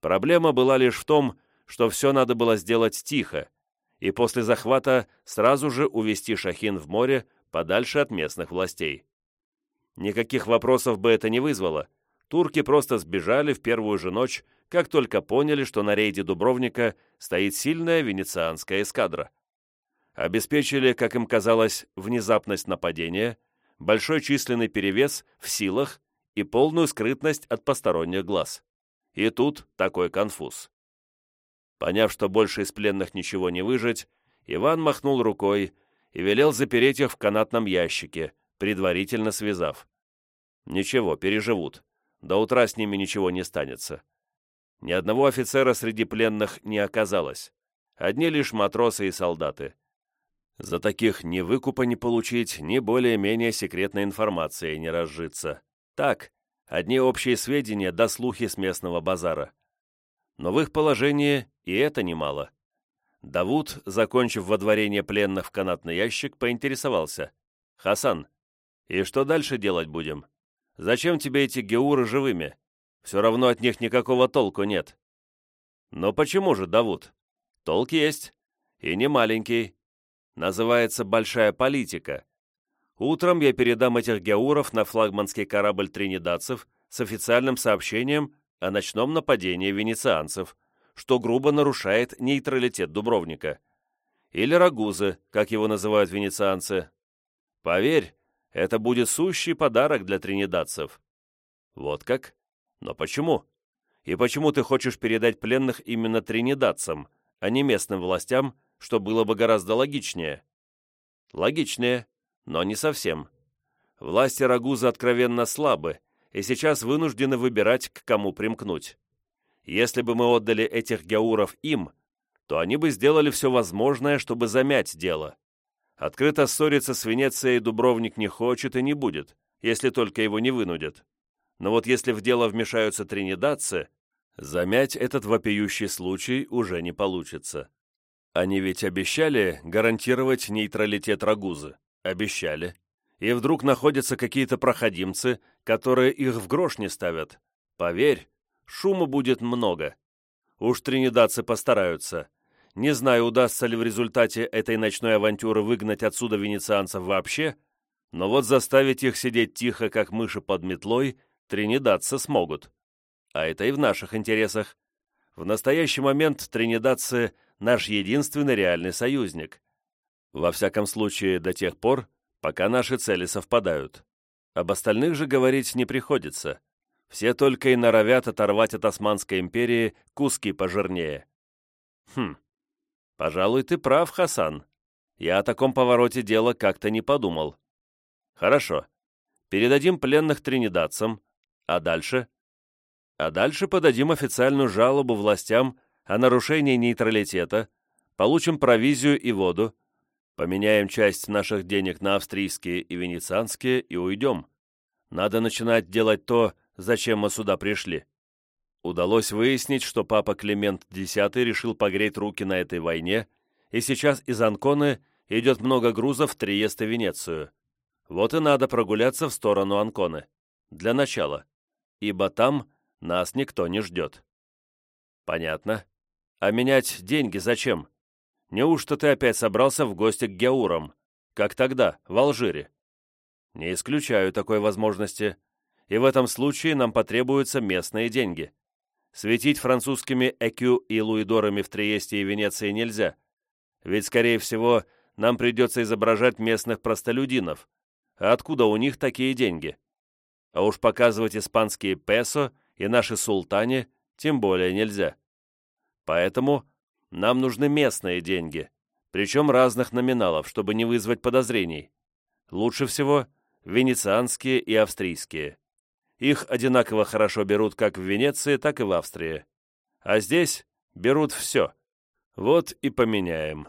Speaker 1: Проблема была лишь в том, что все надо было сделать тихо, и после захвата сразу же увести Шахин в море подальше от местных властей. Никаких вопросов бы это не вызвало. Турки просто сбежали в первую же ночь, как только поняли, что на рейде Дубровника стоит сильная венецианская эскадра. Обеспечили, как им казалось, внезапность нападения, большой численный перевес в силах и полную скрытность от посторонних глаз. И тут такой конфуз. Поняв, что больше из пленных ничего не выжить, Иван махнул рукой и велел запереть их в канатном ящике, предварительно связав. Ничего, переживут. До утра с ними ничего не станется. Ни одного офицера среди пленных не оказалось. Одни лишь матросы и солдаты. За таких ни выкупа не получить, ни более-менее секретной информации не разжиться. Так, одни общие сведения да слухи с местного базара. Но в их положении и это немало. Давуд, закончив водворение пленных в канатный ящик, поинтересовался. «Хасан, и что дальше делать будем? Зачем тебе эти геуры живыми? Все равно от них никакого толку нет». «Но почему же, Давуд? Толк есть. И не маленький. Называется «большая политика». Утром я передам этих геуров на флагманский корабль тринидадцев с официальным сообщением о ночном нападении венецианцев, что грубо нарушает нейтралитет Дубровника. Или Рагузы, как его называют венецианцы. Поверь, это будет сущий подарок для тринидадцев. Вот как? Но почему? И почему ты хочешь передать пленных именно тринидадцам, а не местным властям, что было бы гораздо логичнее? Логичнее, но не совсем. Власти Рагуза откровенно слабы, и сейчас вынуждены выбирать, к кому примкнуть. Если бы мы отдали этих геуров им, то они бы сделали все возможное, чтобы замять дело. Открыто ссориться с Венецией Дубровник не хочет и не будет, если только его не вынудят. Но вот если в дело вмешаются тринидадцы, замять этот вопиющий случай уже не получится. Они ведь обещали гарантировать нейтралитет Рагузы. Обещали. И вдруг находятся какие-то проходимцы, которые их в грош не ставят. Поверь, шума будет много. Уж тринидадцы постараются. Не знаю, удастся ли в результате этой ночной авантюры выгнать отсюда венецианцев вообще, но вот заставить их сидеть тихо, как мыши под метлой, тринидадцы смогут. А это и в наших интересах. В настоящий момент тринидадцы – наш единственный реальный союзник. Во всяком случае, до тех пор, пока наши цели совпадают. Об остальных же говорить не приходится. Все только и норовят оторвать от Османской империи куски пожирнее. Хм, пожалуй, ты прав, Хасан. Я о таком повороте дела как-то не подумал. Хорошо. Передадим пленных тринидадцам. А дальше? А дальше подадим официальную жалобу властям о нарушении нейтралитета, получим провизию и воду, Поменяем часть наших денег на австрийские и венецианские и уйдем. Надо начинать делать то, зачем мы сюда пришли. Удалось выяснить, что папа Климент X решил погреть руки на этой войне, и сейчас из Анконы идет много грузов в Триест и Венецию. Вот и надо прогуляться в сторону Анконы. Для начала. Ибо там нас никто не ждет. Понятно. А менять деньги зачем? Неужто ты опять собрался в гости к Геурам, как тогда, в Алжире? Не исключаю такой возможности. И в этом случае нам потребуются местные деньги. Светить французскими экю и луидорами в Триесте и Венеции нельзя. Ведь, скорее всего, нам придется изображать местных простолюдинов. А откуда у них такие деньги? А уж показывать испанские песо и наши султане тем более нельзя. Поэтому нам нужны местные деньги, причем разных номиналов, чтобы не вызвать подозрений. Лучше всего венецианские и австрийские. Их одинаково хорошо берут как в Венеции, так и в Австрии. А здесь берут все. Вот и поменяем.